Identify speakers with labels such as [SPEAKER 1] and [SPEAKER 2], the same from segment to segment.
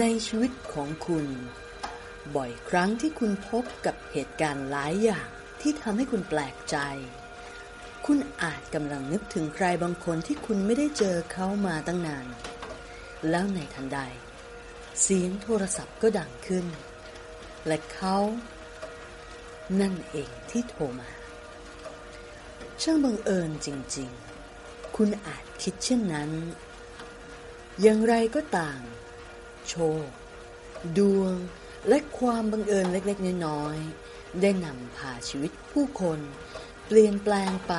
[SPEAKER 1] ในชีวิตของคุณ บ่อยครั้งที่คุณพบกับเหตุการณ์หลายอย่างที่ทำให้คุณแปลกใจ คุณอาจกำลังนึกถึงใครบางคนที่คุณไม่ได้เจอเขามาตั้งนาน แล้วในทันใด เสียงโทรศัพท์ก็ดังขึ้น และเขานั่นเองที่โทรมา ช่างบังเอิญจริง ๆ คุณอาจคิดเช่นนั้น อย่างไรก็ต่าม โชค ดวง และความบังเอิญเล็กๆน้อยๆได้นำพาชีวิตผู้คน เปลี่ยนแปลงไป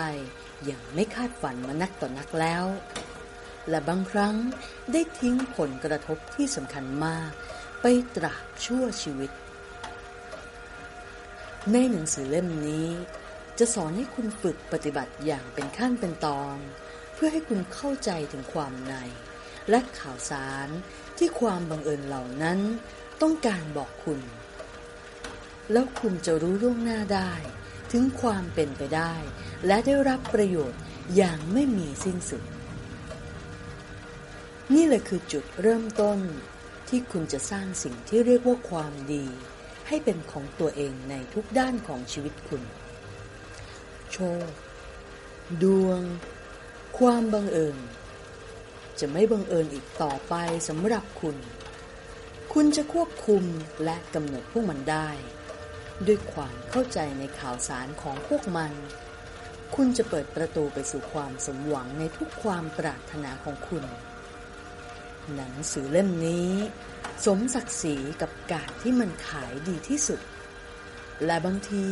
[SPEAKER 1] อย่างไม่คาดฝันมานักต่อนักแล้ว และบางครั้งได้ทิ้งผลกระทบที่สำคัญมาก ไปตราบชั่วชีวิต ในหนังสือเล่มนี้ จะสอนให้คุณฝึกปฏิบัติอย่างเป็นขั้นเป็นตอน เพื่อให้คุณเข้าใจถึงความใน และข่าวสาร ที่ความบังเอิญเหล่านั้นต้องการบอกคุณ แล้วคุณจะรู้ล่วงหน้าได้ ถึงความเป็นไปได้ และได้รับประโยชน์อย่างไม่มีสิ้นสุด นี่แหละคือจุดเริ่มต้นที่คุณจะสร้างสิ่งที่เรียกว่าความดี ให้เป็นของตัวเองในทุกด้านของชีวิตคุณ โชค ดวง ความบังเอิญ จะไม่บังเอิญอีกต่อไปสำหรับคุณ คุณจะควบคุมและกำหนดพวกมันได้ ด้วยความเข้าใจในข่าวสารของพวกมัน คุณจะเปิดประตูไปสู่ความสมหวังในทุกความปรารถนาของคุณ หนังสือเล่มนี้ สมศักดิ์ศรีกับการที่มันขายดีที่สุด และบางที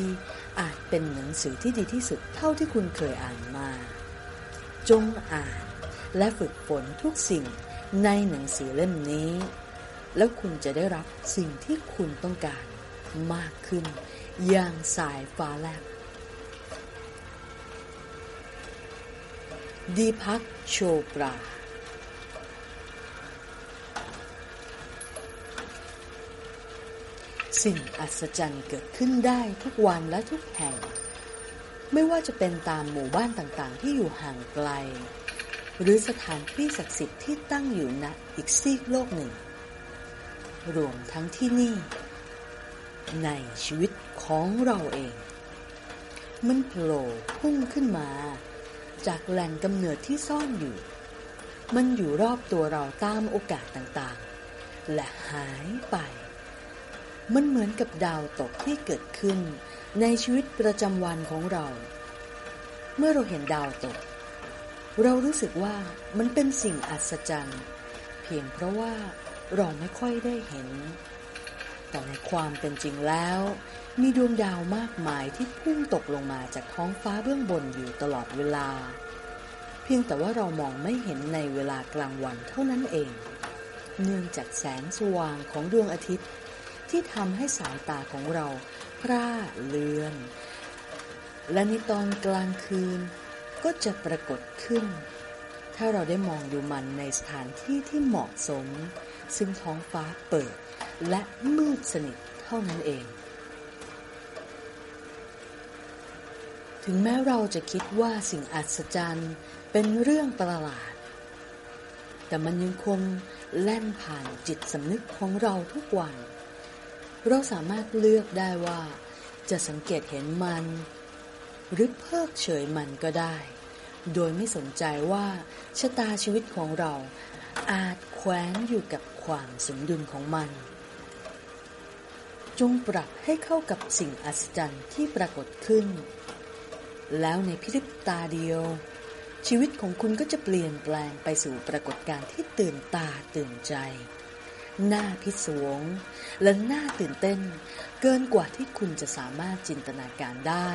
[SPEAKER 1] อาจเป็นหนังสือที่ดีที่สุดเท่าที่คุณเคยอ่านมา จงอ่าน และฝึกฝนทุกสิ่งในหนังสือเล่มนี้ แล้วคุณจะได้รับสิ่งที่คุณต้องการมากขึ้น อย่างสายฟ้าแลบดีพักโชปรา สิ่งอัศจรรย์เกิดขึ้นได้ทุกวันและทุกแห่ง ไม่ว่าจะเป็นตามหมู่บ้านต่างๆ ที่อยู่ห่างไกล หรือสถานที่ศักดิ์สิทธิ์ที่ตั้งอยู่ณอีกซีกโลกหนึ่ง รวมทั้งที่นี่ ในชีวิตของเราเอง มันโผล่พุ่งขึ้นมา จากแหล่งกำเนิดที่ซ่อนอยู่ มันอยู่รอบตัวเราตามโอกาสต่างๆ และหายไป มันเหมือนกับดาวตกที่เกิดขึ้นในชีวิตประจำวันของเรา เมื่อเราเห็นดาวตก เรารู้สึกว่ามันเป็นสิ่งอัศจรรย์ เพียงเพราะว่าเราไม่ค่อยได้เห็น แต่ในความเป็นจริงแล้ว มีดวงดาวมากมายที่พุ่งตกลงมาจากท้องฟ้าเบื้องบนอยู่ตลอดเวลา เพียงแต่ว่าเรามองไม่เห็นในเวลากลางวันเท่านั้นเอง เนื่องจากแสงสว่างของดวงอาทิตย์ ที่ทำให้สายตาของเราพร่าเลือน และในตอนกลางคืน ก็จะปรากฏขึ้น ถ้าเราได้มองดูมันในสถานที่ที่เหมาะสม ซึ่งท้องฟ้าเปิด และมืดสนิทเท่านั้นเอง ถึงแม้เราจะคิดว่าสิ่งอัศจรรย์เป็นเรื่องประหลาด แต่มันยังคงแล่นผ่านจิตสำนึกของเราทุกวัน เราสามารถเลือกได้ว่าจะสังเกตเห็นมัน หรือเพิกเฉยมันก็ได้ โดยไม่สนใจว่าชะตาชีวิตของเราอาจแขวนอยู่กับความสมดุลของมัน จงปรับให้เข้ากับสิ่งอัศจรรย์ที่ปรากฏขึ้น แล้วในพริบตาเดียว ชีวิตของคุณก็จะเปลี่ยนแปลงไปสู่ปรากฏการณ์ที่ตื่นตาตื่นใจน่าพิศวง และน่าตื่นเต้น เกินกว่าที่คุณจะสามารถจินตนาการได้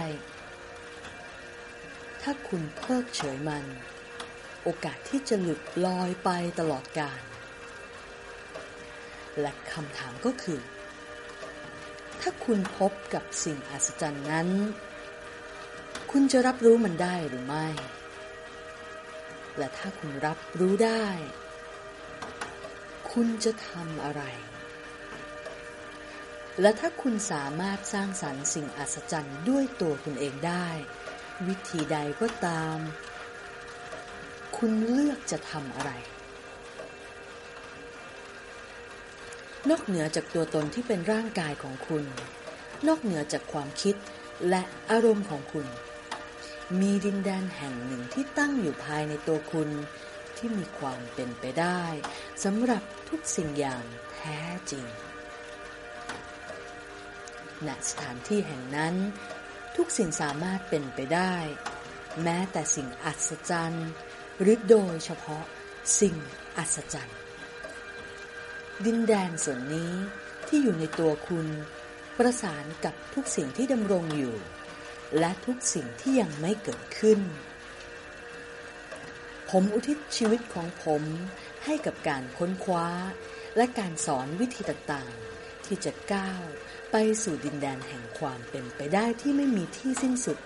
[SPEAKER 1] ถ้าคุณเพิกเฉยมัน โอกาสที่จะหลุดลอยไปตลอดกาลและคำถามก็คือ ถ้าคุณพบกับสิ่งอัศจรรย์นั้น คุณจะรับรู้มันได้หรือไม่ และถ้าคุณรับรู้ได้ คุณจะทำอะไร และถ้าคุณสามารถสร้างสรรค์สิ่งอัศจรรย์ด้วยตัวคุณเองได้ วิธีใดก็ตาม คุณเลือกจะทำอะไร นอกเหนือจากตัวตนที่เป็นร่างกายของคุณ นอกเหนือจากความคิดและอารมณ์ของคุณ มีดินแดนแห่งหนึ่งที่ตั้งอยู่ภายในตัวคุณที่มีความเป็นไปได้สำหรับทุกสิ่งอย่างแท้จริงณสถานที่แห่งนั้น ทุกสิ่งสามารถเป็นไปได้ แม้แต่สิ่งอัศจรรย์ หรือโดยเฉพาะสิ่งอัศจรรย์ ดินแดนส่วนนี้ที่อยู่ในตัวคุณประสานกับทุกสิ่งที่ดำรงอยู่ และทุกสิ่งที่ยังไม่เกิดขึ้น ผมอุทิศชีวิตของผมให้กับการค้นคว้า และการสอนวิธีต่างๆ ที่จะก้าว ไปสู่ดินแดนแห่งความเป็นไปได้ที่ไม่มีที่สิ้นสุด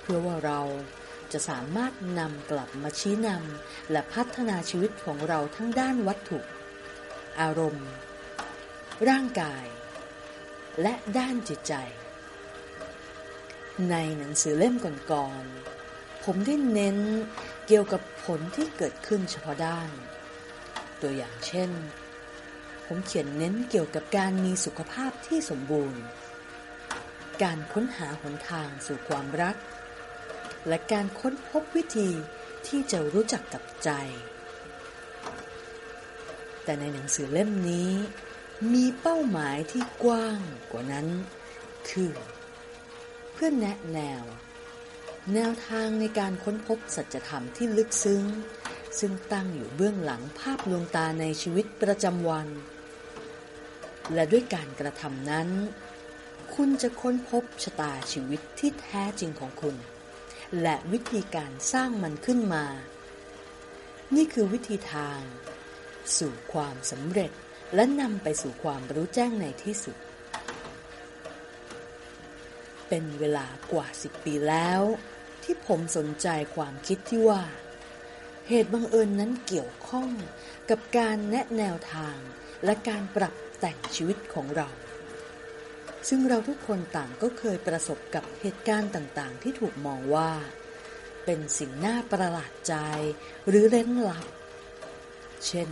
[SPEAKER 1] เพื่อว่าเราจะสามารถนำกลับมาชี้นำและพัฒนาชีวิตของเราทั้งด้านวัตถุ อารมณ์ ร่างกาย และด้านจิตใจ ในหนังสือเล่มก่อนๆผมได้เน้นเกี่ยวกับผลที่เกิดขึ้นเฉพาะด้าน ตัวอย่างเช่น ผมเขียนเน้นเกี่ยวกับการมีสุขภาพที่สมบูรณ์ การค้นหาหนทางสู่ความรัก และการค้นพบวิธีที่จะรู้จักกับใจ แต่ในหนังสือเล่มนี้ มีเป้าหมายที่กว้างกว่านั้น คือ เพื่อแนะแนว แนวทางในการค้นพบสัจธรรมที่ลึกซึ้งซึ่งตั้งอยู่เบื้องหลังภาพลวงตาในชีวิตประจำวัน และด้วยการกระทำนั้น คุณจะค้นพบชะตาชีวิตที่แท้จริงของคุณ และวิธีการสร้างมันขึ้นมา นี่คือวิธีทาง สู่ความสำเร็จและนำไปสู่ความรู้แจ้งในที่สุด เป็นเวลากว่าสิบปีแล้ว ที่ผมสนใจความคิดที่ว่า เหตุบังเอิญนั้นเกี่ยวข้องกับการแนะแนวทางและการปรับ แต่งชีวิตของเรา ซึ่งเราทุกคนต่างก็เคยประสบกับเหตุการณ์ต่างๆ ที่ถูกมองว่า เป็นสิ่งน่าประหลาดใจหรือเร้นลับ เช่น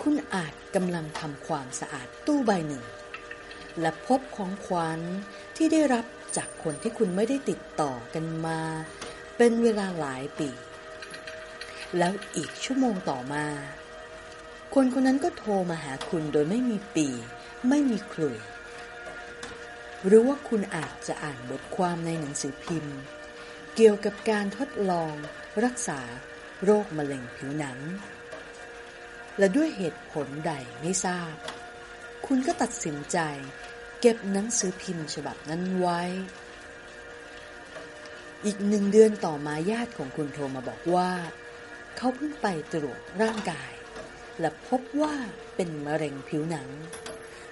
[SPEAKER 1] คุณอาจกำลังทำความสะอาดตู้ใบหนึ่ง และพบของขวัญที่ได้รับจากคนที่คุณไม่ได้ติดต่อกันมา เป็นเวลาหลายปี แล้วอีกชั่วโมงต่อมา คนคนนั้นก็โทรมาหาคุณโดยไม่มีปี ไม่มีคลุย หรือว่าคุณอาจจะอ่านบทความในหนังสือพิมพ์ เกี่ยวกับการทดลอง รักษา โรคมะเร็งผิวหนัง และด้วยเหตุผลใดไม่ทราบ คุณก็ตัดสินใจ เก็บหนังสือพิมพ์ฉบับนั้นไว้ อีกหนึ่งเดือนต่อมาญาติของคุณโทรมาบอกว่า เขาเพิ่งไปตรวจร่างกาย และพบว่าเป็นมะเร็งผิวหนัง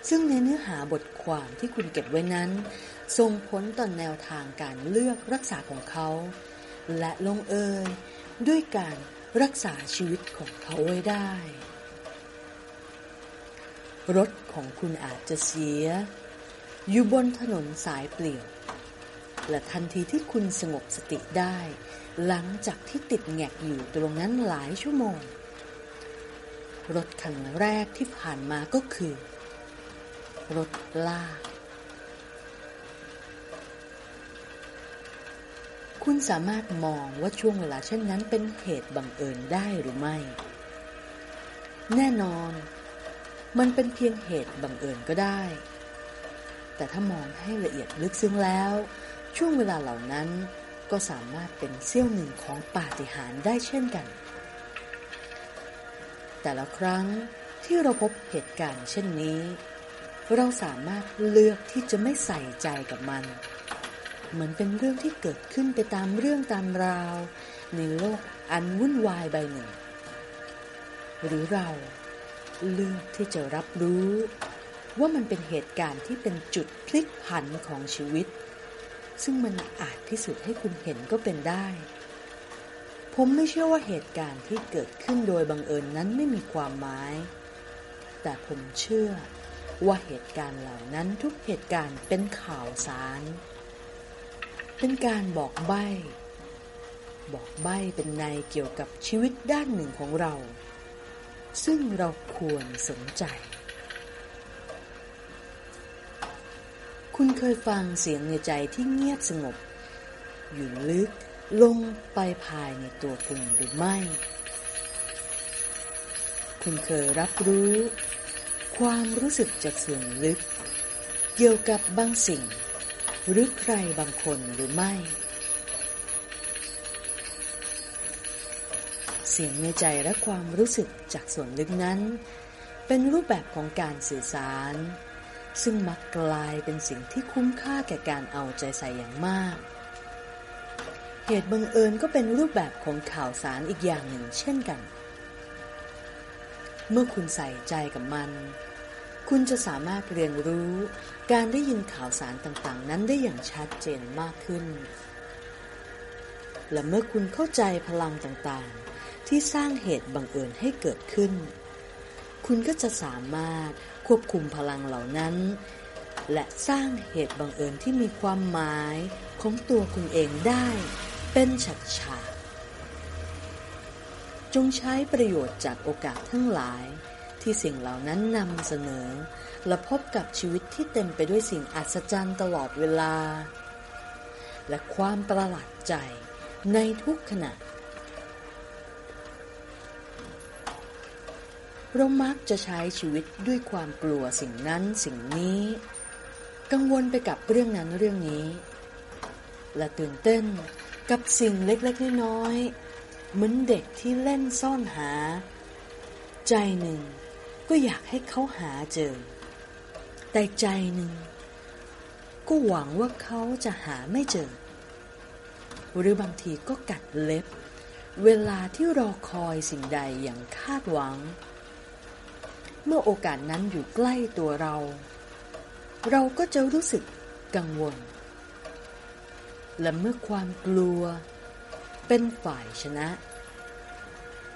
[SPEAKER 1] ซึ่งในเนื้อหาบทความที่คุณเก็บไว้นั้นส่งผลต่อแนวทางการเลือกรักษาของเขา และลงเอยด้วยการรักษาชีวิตของเขาไว้ได้ รถของคุณอาจจะเสีย อยู่บนถนนสายเปลี่ยว และทันทีที่คุณสงบสติได้ หลังจากที่ติดแงกอยู่ตรงนั้นหลายชั่วโมง รถคันแรกที่ผ่านมาก็คือ รถลาก คุณสามารถมองว่าช่วงเวลาเช่นนั้นเป็นเหตุบังเอิญได้หรือไม่ แน่นอน มันเป็นเพียงเหตุบังเอิญก็ได้ แต่ถ้ามองให้ละเอียดลึกซึ้งแล้ว ช่วงเวลาเหล่านั้นก็สามารถเป็นเสี้ยวหนึ่งของปาฏิหาริย์ได้เช่นกัน แต่ละครั้งที่เราพบเหตุการณ์เช่นนี้ เราสามารถเลือกที่จะไม่ใส่ใจกับมันเหมือนเป็นเรื่องที่เกิดขึ้นไปตามเรื่องตามราว ในโลกอันวุ่นวายใบหนึ่ง หรือเราเลือกที่จะรับรู้ ว่ามันเป็นเหตุการณ์ที่เป็นจุดพลิกผันของชีวิต ซึ่งมันอาจพิสูจน์ให้คุณเห็นก็เป็นได้ ผมไม่เชื่อว่าเหตุการณ์ที่เกิดขึ้นโดยบังเอิญนั้นไม่มีความหมาย แต่ผมเชื่อว่าเหตุการณ์เหล่านั้นทุกเหตุการณ์เป็นข่าวสาร เป็นการบอกใบ้ บอกใบ้เป็นในเกี่ยวกับชีวิตด้านหนึ่งของเรา ซึ่งเราควรสนใจ คุณเคยฟังเสียงในใจที่เงียบสงบ อยู่ลึก ลงไปภายในตัวคุณหรือไม่ คุณเคยรับรู้ ความรู้สึกจากส่วนลึก เกี่ยวกับบางสิ่ง หรือใครบางคนหรือไม่ เสียงในใจและความรู้สึกจากส่วนลึกนั้น เป็นรูปแบบของการสื่อสาร ซึ่งมักกลายเป็นสิ่งที่คุ้มค่าแก่การเอาใจใส่อย่างมาก เหตุบังเอิญก็เป็นรูปแบบของข่าวสารอีกอย่างหนึ่งเช่นกัน เมื่อคุณใส่ใจกับมัน คุณจะสามารถเรียนรู้การได้ยินข่าวสารต่างๆ นั้นได้อย่างชัดเจนมากขึ้น และเมื่อคุณเข้าใจพลังต่างๆ ที่สร้างเหตุบังเอิญให้เกิดขึ้น คุณก็จะสามารถควบคุมพลังเหล่านั้น และสร้างเหตุบังเอิญที่มีความหมายของตัวคุณเองได้ เป็นฉัดฉาจงใช้ประโยชน์จากโอกาสทั้งหลาย ที่สิ่งเหล่านั้นนำเสนอ และพบกับชีวิตที่เต็มไปด้วยสิ่งอัศจรรย์ตลอดเวลา และความประหลาดใจในทุกขณะเรามักจะใช้ชีวิตด้วยความกลัวสิ่งนั้นสิ่งนี้ กังวลไปกับเรื่องนั้นเรื่องนี้ และตื่นเต้น กับสิ่งเล็กๆน้อยๆเหมือนเด็กที่เล่นซ่อนหา ใจหนึ่งก็อยากให้เขาหาเจอ แต่ใจหนึ่ง ก็หวังว่าเขาจะหาไม่เจอ หรือบางทีก็กัดเล็บ เวลาที่รอคอยสิ่งใดอย่างคาดหวัง เมื่อโอกาสนั้นอยู่ใกล้ตัวเรา เราก็จะรู้สึกกังวล และเมื่อความกลัว เป็นฝ่ายชนะ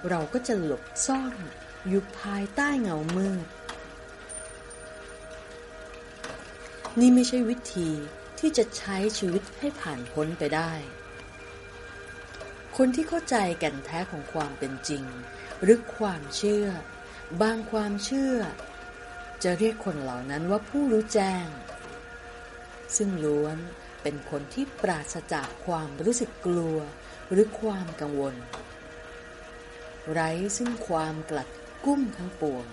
[SPEAKER 1] เราก็จะหลบซ่อนอยู่ภายใต้เงามืดนี่ไม่ใช่วิธีที่จะใช้ชีวิตให้ผ่านพ้นไปได้ คนที่เข้าใจแก่นแท้ของความเป็นจริง หรือความเชื่อ บางความเชื่อ จะเรียกคนเหล่านั้นว่าผู้รู้แจ้ง ซึ่งล้วน เป็นคนที่ปราศจากความรู้สึกกลัวหรือความกังวล ไร้ซึ่งความกลัดกุ้มทั้งปวง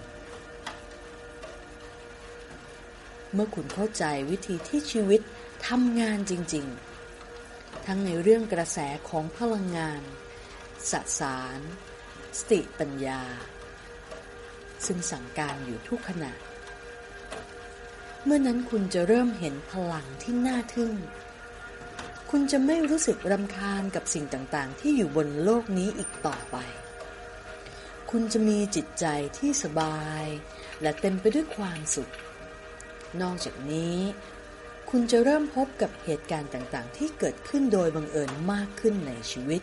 [SPEAKER 1] เมื่อคุณเข้าใจวิธีที่ชีวิตทำงานจริง ๆ ทั้งในเรื่องกระแสของพลังงาน สสาร สติปัญญา ซึ่งสั่งการอยู่ทุกขณะ เมื่อนั้นคุณจะเริ่มเห็นพลังที่น่าทึ่ง คุณจะไม่รู้สึกรำคาญกับสิ่งต่างๆ ที่อยู่บนโลกนี้อีกต่อไป คุณจะมีจิตใจที่สบาย และเต็มไปด้วยความสุข นอกจากนี้ คุณจะเริ่มพบกับเหตุการณ์ต่างๆ ที่เกิดขึ้นโดยบังเอิญมากขึ้นในชีวิต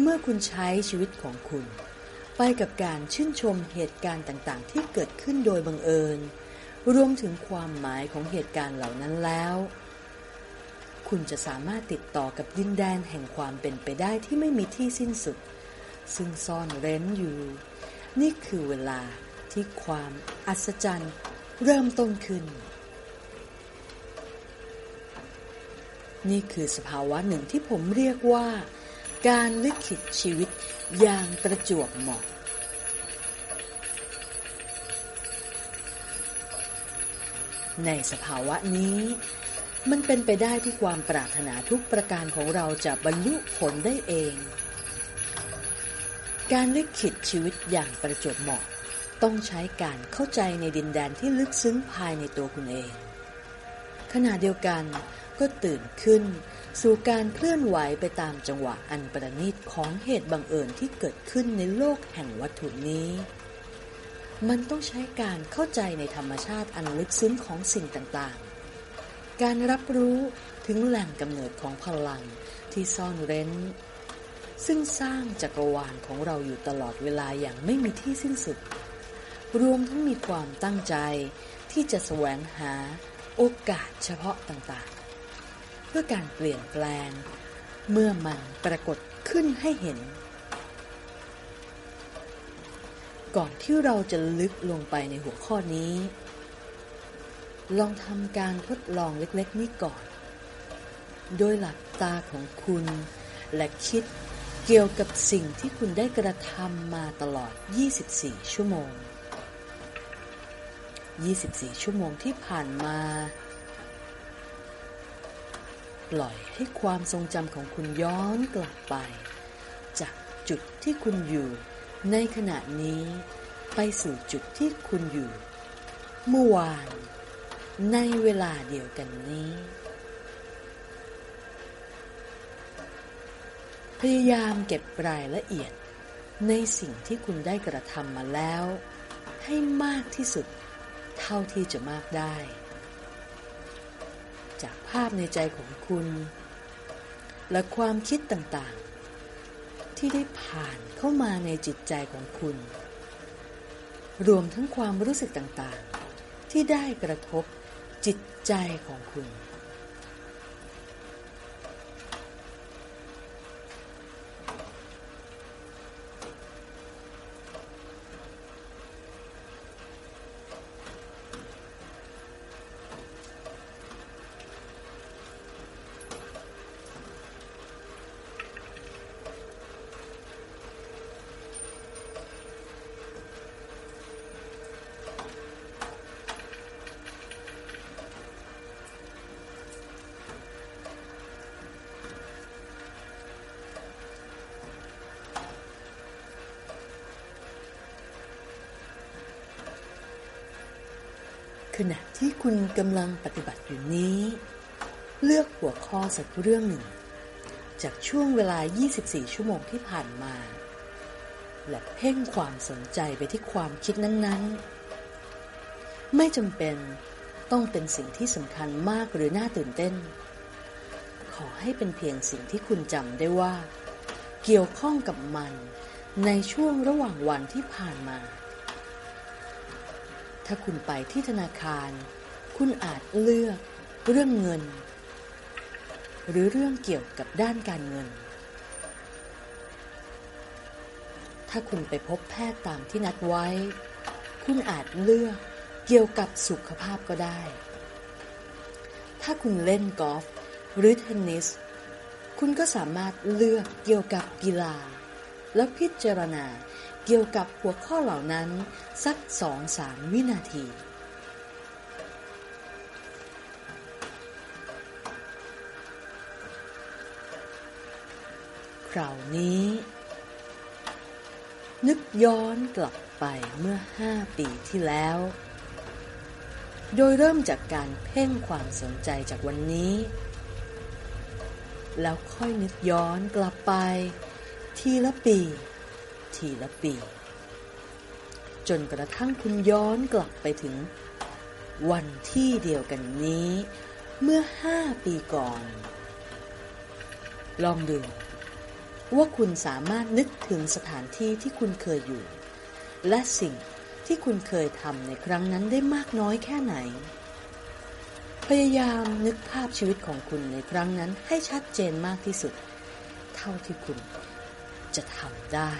[SPEAKER 1] เมื่อคุณใช้ชีวิตของคุณ ไปกับการชื่นชมเหตุการณ์ต่างๆ ที่เกิดขึ้นโดยบังเอิญ รวมถึงความหมายของเหตุการณ์เหล่านั้นแล้ว คุณจะสามารถติดต่อกับดินแดนแห่งความเป็นไปได้ที่ไม่มีที่สิ้นสุด ซึ่งซ่อนเร้นอยู่ นี่คือเวลาที่ความอัศจรรย์เริ่มต้นขึ้น นี่คือสภาวะหนึ่งที่ผมเรียกว่า การลิขิตชีวิตอย่างประจวบเหมาะ ในสภาวะนี้ มันเป็นไปได้ที่ความปรารถนาทุกประการของเราจะบรรลุผลได้เอง การลิขิตชีวิตอย่างประจวบเหมาะ ต้องใช้การเข้าใจในดินแดนที่ลึกซึ้งภายในตัวคุณเอง ขณะเดียวกันก็ตื่นขึ้น สู่การเคลื่อนไหวไปตามจังหวะอันประณีตของเหตุบังเอิญที่เกิดขึ้นในโลกแห่งวัตถุนี้ มันต้องใช้การเข้าใจในธรรมชาติอันลึกซึ้งของสิ่งต่างๆ การรับรู้ถึงแหล่งกำเนิดของพลังที่ซ่อนเร้น ซึ่งสร้างจักรวาลของเราอยู่ตลอดเวลาอย่างไม่มีที่สิ้นสุด รวมทั้งมีความตั้งใจที่จะแสวงหาโอกาสเฉพาะต่างๆ เพื่อการเปลี่ยนแปลง เมื่อมันปรากฏขึ้นให้เห็น ก่อนที่เราจะลึกลงไปในหัวข้อนี้ ลองทำการทดลองเล็กๆนี้ก่อน โดยหลับตาของคุณ และคิดเกี่ยวกับสิ่งที่คุณได้กระทำมาตลอด 24 ชั่วโมง 24 ชั่วโมงที่ผ่านมา ปล่อยให้ความทรงจำของคุณย้อนกลับไป จากจุดที่คุณอยู่ ในขณะนี้ไปสู่จุดที่คุณอยู่ เมื่อวาน ในเวลาเดียวกันนี้ พยายามเก็บรายละเอียดในสิ่งที่คุณได้กระทำมาแล้ว ให้มากที่สุด เท่าที่จะมากได้ จากภาพในใจของคุณ และความคิดต่างๆ ที่ได้ผ่าน เข้ามาในจิตใจของคุณ รวมทั้งความรู้สึกต่างๆ ที่ได้กระทบจิตใจของคุณ ณะที่คุณกำลังปฏิบัติอยู่นี้ เลือกหัวข้อสักเรื่องหนึ่ง จากช่วงเวลา 24 ชั่วโมงที่ผ่านมา และเพ่งความสนใจไปที่ความคิดนั้นๆ ไม่จำเป็นต้องเป็นสิ่งที่สำคัญมากหรือน่าตื่นเต้น ขอให้เป็นเพียงสิ่งที่คุณจำได้ว่า เกี่ยวข้องกับมันในช่วงระหว่างวันที่ผ่านมา ถ้าคุณไปที่ธนาคาร คุณอาจเลือกเรื่องเงิน หรือเรื่องเกี่ยวกับด้านการเงิน ถ้าคุณไปพบแพทย์ตามที่นัดไว้ คุณอาจเลือกเกี่ยวกับสุขภาพก็ได้ ถ้าคุณเล่นกอล์ฟหรือเทนนิส คุณก็สามารถเลือกเกี่ยวกับกีฬา แล้วพิจารณา เกี่ยวกับหัวข้อเหล่านั้น สักสองสามวินาทีคราวนี้ นึกย้อนกลับไปเมื่อห้าปีที่แล้ว โดยเริ่มจากการเพ่งความสนใจจากวันนี้ แล้วค่อยนึกย้อนกลับไป ทีละปี ทีละปี จนกระทั่งคุณย้อนกลับไปถึง วันที่เดียวกันนี้ เมื่อห้าปีก่อน ลองดู ว่าคุณสามารถนึกถึงสถานที่ที่คุณเคยอยู่ และสิ่งที่คุณเคยทำในครั้งนั้นได้มากน้อยแค่ไหน พยายามนึกภาพชีวิตของคุณในครั้งนั้นให้ชัดเจนมากที่สุด เท่าที่คุณจะทำได้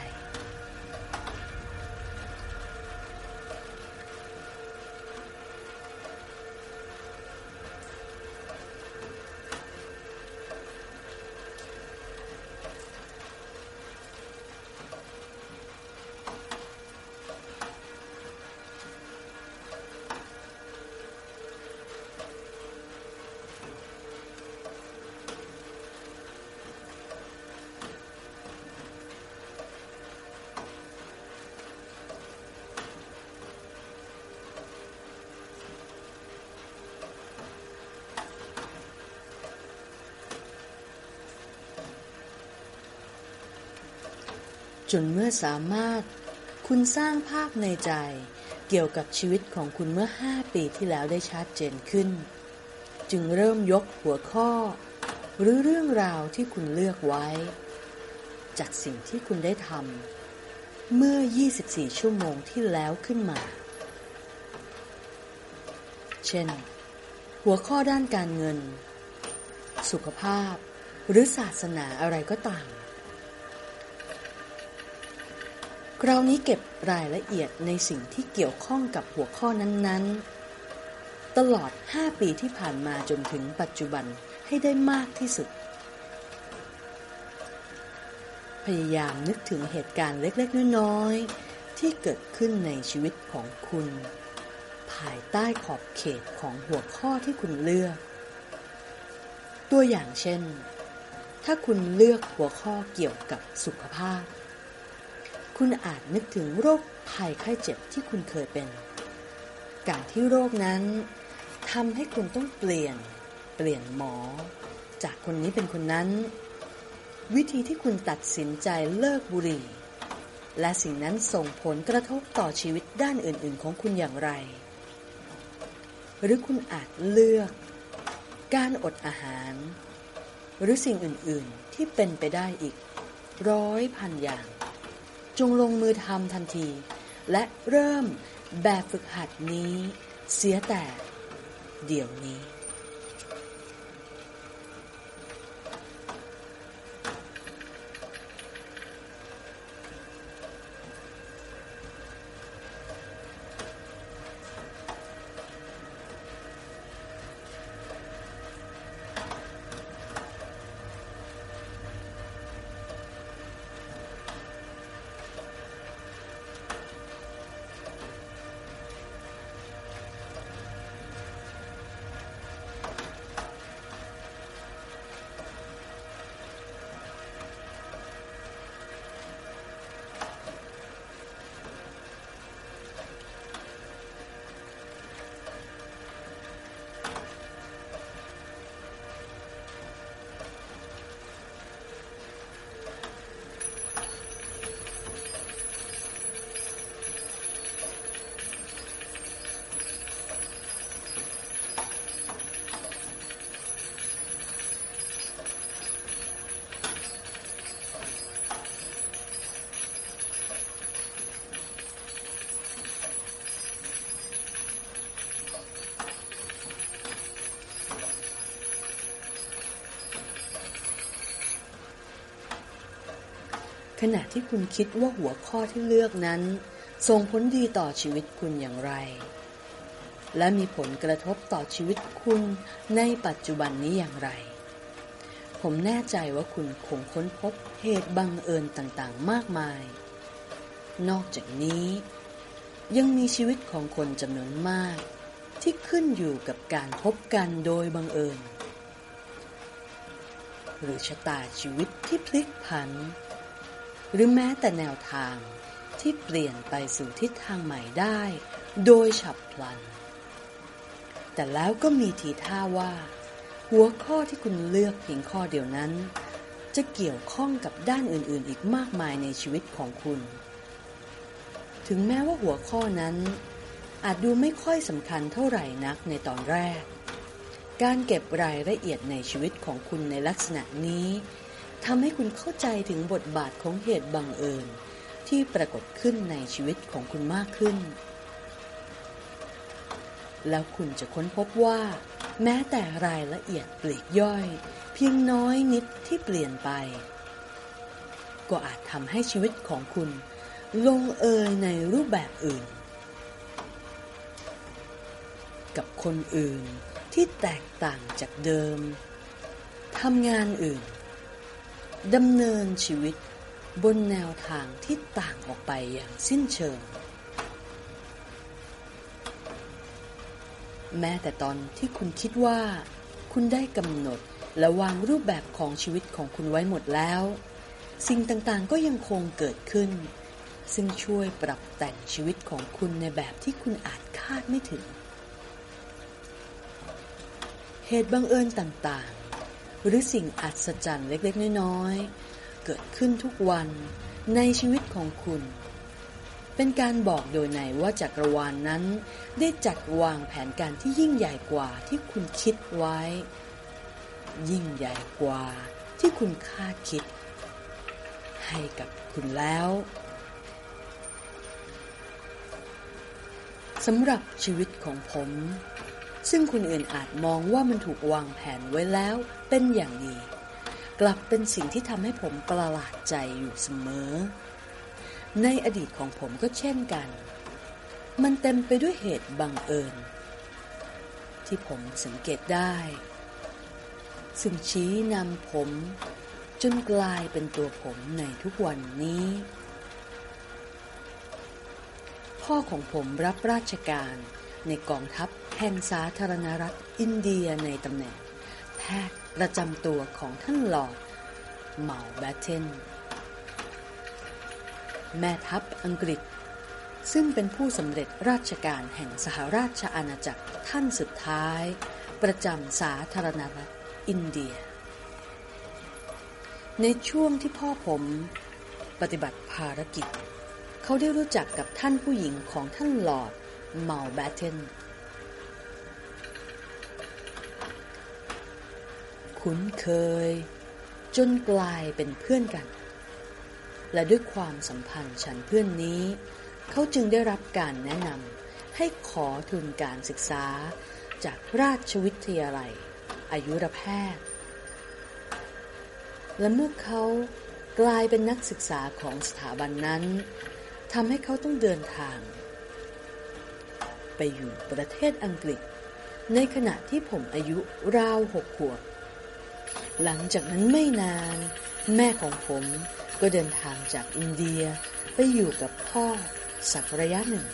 [SPEAKER 1] จนเมื่อสามารถ คุณสร้างภาพในใจ เกี่ยวกับชีวิตของคุณเมื่อห้าปีที่แล้วได้ชัดเจนขึ้น จึงเริ่มยกหัวข้อ หรือเรื่องราวที่คุณเลือกไว้ จากสิ่งที่คุณได้ทำเมื่อ 24 ชั่วโมงที่แล้วขึ้นมา เช่น หัวข้อด้านการเงิน สุขภาพ หรือศาสนาอะไรก็ตาม คราวนี้เก็บรายละเอียดในสิ่งที่เกี่ยวข้องกับหัวข้อนั้น ๆ ตลอด 5 ปีที่ผ่านมาจนถึงปัจจุบันให้ได้มากที่สุด พยายามนึกถึงเหตุการณ์เล็ก ๆ น้อย ๆ ที่เกิดขึ้นในชีวิตของคุณ ภายใต้ขอบเขตของหัวข้อที่คุณเลือก ตัวอย่างเช่น ถ้าคุณเลือกหัวข้อเกี่ยวกับสุขภาพ คุณอาจนึกถึงโรคภัยไข้เจ็บที่คุณเคยเป็น การที่โรคนั้นทำให้คุณต้องเปลี่ยน เปลี่ยนหมอ จากคนนี้เป็นคนนั้น วิธีที่คุณตัดสินใจเลิกบุหรี่ และสิ่งนั้นส่งผลกระทบต่อชีวิตด้านอื่น ๆ ของคุณอย่างไร หรือคุณอาจเลือก การอดอาหาร หรือสิ่งอื่น ๆ ที่เป็นไปได้อีก ร้อยพันอย่าง จงลงมือทำทันที และเริ่มแบบฝึกหัดนี้ เสียแต่เดี๋ยวนี้ ขณะที่คุณคิดว่าหัวข้อที่เลือกนั้นส่งผลดีต่อชีวิตคุณอย่างไร และมีผลกระทบต่อชีวิตคุณในปัจจุบันนี้อย่างไร ผมแน่ใจว่าคุณคงค้นพบเหตุบังเอิญต่างๆ มากมาย นอกจากนี้ ยังมีชีวิตของคนจำนวนมาก ที่ขึ้นอยู่กับการพบกันโดยบังเอิญ หรือชะตาชีวิตที่พลิกผัน หรือแม้แต่แนวทางที่เปลี่ยนไปสู่ทิศทางใหม่ได้ โดยฉับพลัน แต่แล้วก็มีทีท่าว่า หัวข้อที่คุณเลือกเพียงข้อเดียวนั้น จะเกี่ยวข้องกับด้านอื่นๆ อีกมากมายในชีวิตของคุณ ถึงแม้ว่าหัวข้อนั้น อาจดูไม่ค่อยสำคัญเท่าไหร่นักในตอนแรก การเก็บรายละเอียดในชีวิตของคุณในลักษณะนี้ ทำให้คุณเข้าใจถึงบทบาทของเหตุบังเอิญ ที่ปรากฏขึ้นในชีวิตของคุณมากขึ้น แล้วคุณจะค้นพบว่า แม้แต่รายละเอียดปลีกย่อย เพียงน้อยนิดที่เปลี่ยนไป ก็อาจทำให้ชีวิตของคุณ ลงเอยในรูปแบบอื่น กับคนอื่นที่แตกต่างจากเดิมทำงานอื่น ดำเนินชีวิตบนแนวทางที่ต่างออกไปอย่างสิ้นเชิง แม้แต่ตอนที่คุณคิดว่า คุณได้กำหนดและวางรูปแบบของชีวิตของคุณไว้หมดแล้ว สิ่งต่างๆก็ยังคงเกิดขึ้น ซึ่งช่วยปรับแต่งชีวิตของคุณในแบบที่คุณอาจคาดไม่ถึง เหตุบังเอิญต่าง หรือสิ่งอัศจรรย์เล็กๆ น้อยๆ เกิดขึ้นทุกวันในชีวิตของคุณ เป็นการบอกโดยในว่าจักรวาลนนั้น ได้จัดวางแผนการที่ยิ่งใหญ่กว่าที่คุณคิดไว้ ยิ่งใหญ่กว่าที่คุณคาดคิด ให้กับคุณแล้วสำหรับชีวิตของผม ซึ่งคนอื่นอาจมองว่ามันถูกวางแผนไว้แล้ว เป็นอย่างดี กลับเป็นสิ่งที่ทำให้ผมประหลาดใจอยู่เสมอ ในอดีตของผมก็เช่นกัน มันเต็มไปด้วยเหตุบังเอิญ ที่ผมสังเกตได้ ซึ่งชี้นำผม จนกลายเป็นตัวผมในทุกวันนี้ พ่อของผมรับราชการในกองทัพแห่งสาธารณรัฐอินเดียในตำแหน่งแพทย์ ประจำตัวของท่านหลอดเมาแบตเทนแม่ทัพอังกฤษ ซึ่งเป็นผู้สำเร็จราชการแห่งสหราชอาณาจักรท่านสุดท้าย ประจำสาธารณรัฐอินเดีย ในช่วงที่พ่อผมปฏิบัติภารกิจ เขาได้รู้จักกับท่านผู้หญิงของท่านหลอดเมาแบตเทน คุ้นเคย จนกลายเป็นเพื่อนกัน และด้วยความสัมพันธ์ฉันเพื่อนนี้ เขาจึงได้รับการแนะนำให้ขอทุนการศึกษาจากราชวิทยาลัย อายุรแพทย์ และเมื่อเขากลายเป็นนักศึกษาของสถาบันนั้นทำให้เขาต้องเดินทาง ไปอยู่ประเทศอังกฤษ ในขณะที่ผมอายุราวหกขวบ หลังจากนั้นไม่นาน แม่ของผมก็เดินทางจากอินเดียไปอยู่กับพ่อสักระยะหนึ่ง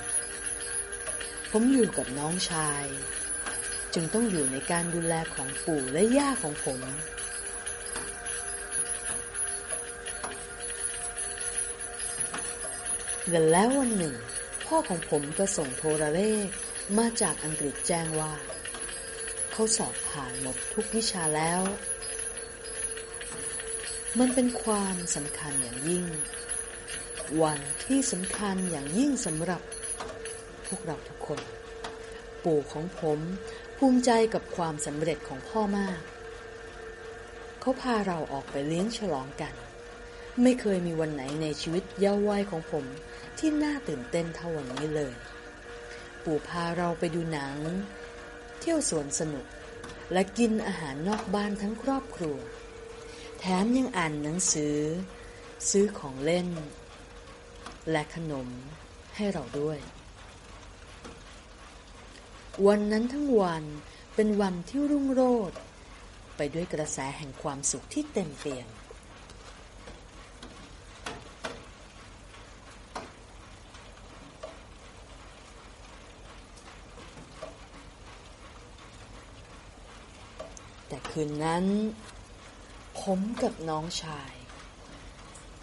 [SPEAKER 1] ผมอยู่กับน้องชาย จึงต้องอยู่ในการดูแลของปู่และย่าของผม และแล้ววันหนึ่ง พ่อของผมก็ส่งโทรเลขมาจากอังกฤษแจ้งว่า เขาสอบผ่านหมดทุกวิชาแล้ว มันเป็นความสำคัญอย่างยิ่ง วันที่สำคัญอย่างยิ่งสำหรับ พวกเราทุกคน ปู่ของผมภูมิใจกับความสำเร็จของพ่อมาก เขาพาเราออกไปเลี้ยงฉลองกัน ไม่เคยมีวันไหนในชีวิตเยาว์วัยของผมที่น่าตื่นเต้นเท่าวันนี้เลย ปู่พาเราไปดูหนัง เที่ยวสวนสนุก และกินอาหารนอกบ้านทั้งครอบครัว ถมยังอ่านหนังสือ ซื้อของเล่น และขนมให้เราด้วย วันนั้นทั้งวันเป็นวันที่รุ่งโรจน์ไปด้วยกระแสแห่งความสุขที่เต็มเปี่ยมแต่คืนนั้น ผมกับน้องชาย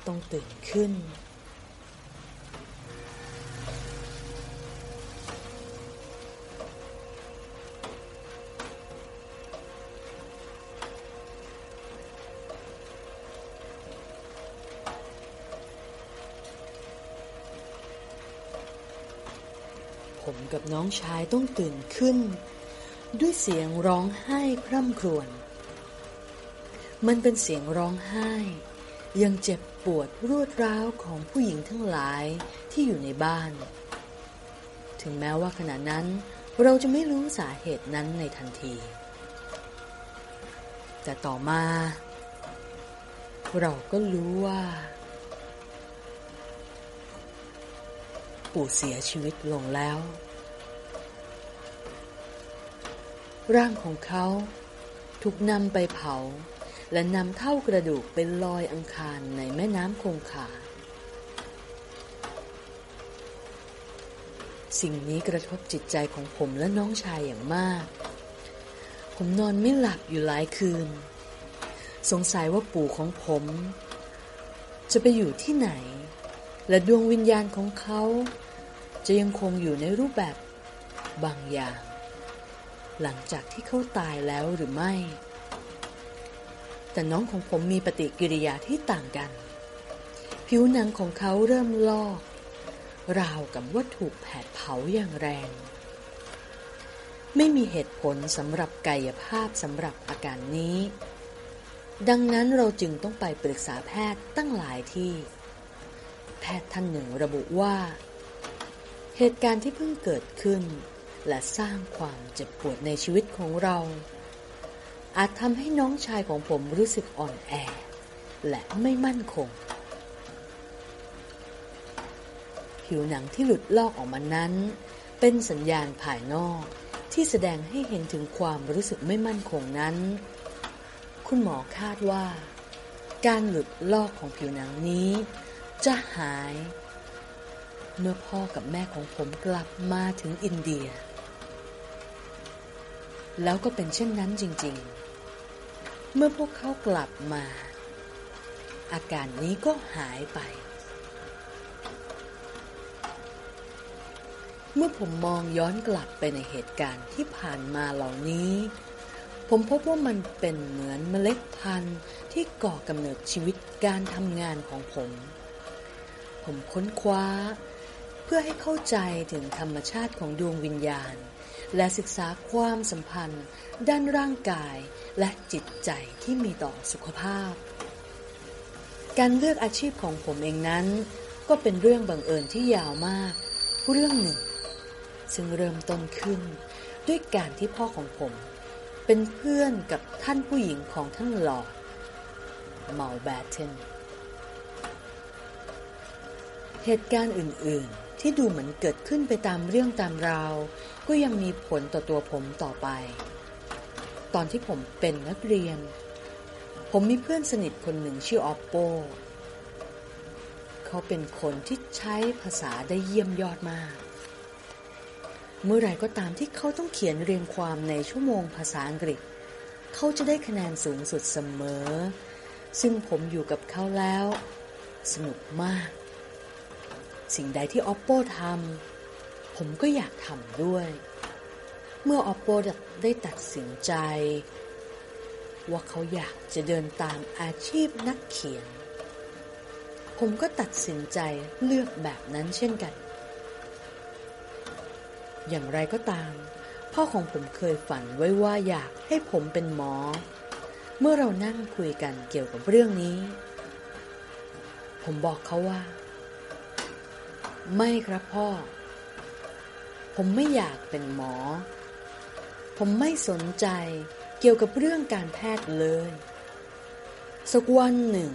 [SPEAKER 1] ต้องตื่นขึ้น ผมกับน้องชายต้องตื่นขึ้น ด้วยเสียงร้องไห้พร่ำครวญ มันเป็นเสียงร้องไห้ ยังเจ็บปวดรวดร้าวของผู้หญิงทั้งหลายที่อยู่ในบ้าน ถึงแม้ว่าขณะนั้นเราจะไม่รู้สาเหตุนั้นในทันที แต่ต่อมา เราก็รู้ว่า ปู่เสียชีวิตลงแล้ว ร่างของเขาถูกนำไปเผา และนำเท่ากระดูกเป็นลอยอังคารในแม่น้ำคงคาสิ่งนี้กระทบจิตใจของผมและน้องชายอย่างมาก ผมนอนไม่หลับอยู่หลายคืน สงสัยว่าปู่ของผม จะไปอยู่ที่ไหน และดวงวิญญาณของเขา จะยังคงอยู่ในรูปแบบบางอย่าง หลังจากที่เขาตายแล้วหรือไม่ แต่น้องของผมมีปฏิกิริยาที่ต่างกัน ผิวหนังของเขาเริ่มลอก ราวกับว่าถูกแผดเผาอย่างแรง ไม่มีเหตุผลสำหรับกายภาพสำหรับอาการนี้ ดังนั้นเราจึงต้องไปปรึกษาแพทย์ตั้งหลายที่ แพทย์ท่านหนึ่งระบุว่า เหตุการณ์ที่เพิ่งเกิดขึ้น และสร้างความเจ็บปวดในชีวิตของเรา อาจทำให้น้องชายของผมรู้สึกอ่อนแอ และไม่มั่นคง ผิวหนังที่หลุดลอกออกมานั้น เป็นสัญญาณภายนอกที่แสดงให้เห็นถึงความรู้สึกไม่มั่นคงนั้น คุณหมอคาดว่า การหลุดลอกของผิวหนังนี้ จะหาย เมื่อพ่อกับแม่ของผมกลับมาถึงอินเดีย แล้วก็เป็นเช่นนั้นจริง ๆ เมื่อพวกเขากลับมา อาการนี้ก็หายไป เมื่อผมมองย้อนกลับไปในเหตุการณ์ที่ผ่านมาเหล่านี้ ผมพบว่ามันเป็นเหมือนเมล็ดพันธุ์ที่ก่อกำเนิดชีวิตการทำงานของผม ผมค้นคว้า เพื่อให้เข้าใจถึงธรรมชาติของดวงวิญญาณ และศึกษาความสัมพันธ์ ด้านร่างกายและจิตใจที่มีต่อสุขภาพ การเลือกอาชีพของผมเองนั้น ก็เป็นเรื่องบังเอิญที่ยาวมาก เรื่องหนึ่ง ซึ่งเริ่มต้นขึ้น ด้วยการที่พ่อของผม เป็นเพื่อนกับท่านผู้หญิงของท่านหลอดเมาแบทเทนเหตุการณ์อื่น ๆ ที่ดูเหมือนเกิดขึ้นไปตามเรื่องตามราว ก็ยังมีผลต่อตัวผมต่อไป ตอนที่ผมเป็นนักเรียน ผมมีเพื่อนสนิทคนหนึ่งชื่อออปโป เขาเป็นคนที่ใช้ภาษาได้เยี่ยมยอดมาก เมื่อไรก็ตามที่เขาต้องเขียนเรียงความในชั่วโมงภาษาอังกฤษ เขาจะได้คะแนนสูงสุดเสมอ ซึ่งผมอยู่กับเขาแล้ว สนุกมาก สิ่งใดที่ออปโปทำ ผมก็อยากทำด้วย เมื่อออปโปได้ตัดสินใจ ว่าเขาอยากจะเดินตามอาชีพนักเขียน ผมก็ตัดสินใจเลือกแบบนั้นเช่นกัน อย่างไรก็ตาม พ่อของผมเคยฝันไว้ว่าอยากให้ผมเป็นหมอ เมื่อเรานั่งคุยกันเกี่ยวกับเรื่องนี้ ผมบอกเขาว่า ไม่ครับพ่อ ผมไม่อยากเป็นหมอ ผมไม่สนใจเกี่ยวกับเรื่องการแพทย์เลย สักวันหนึ่ง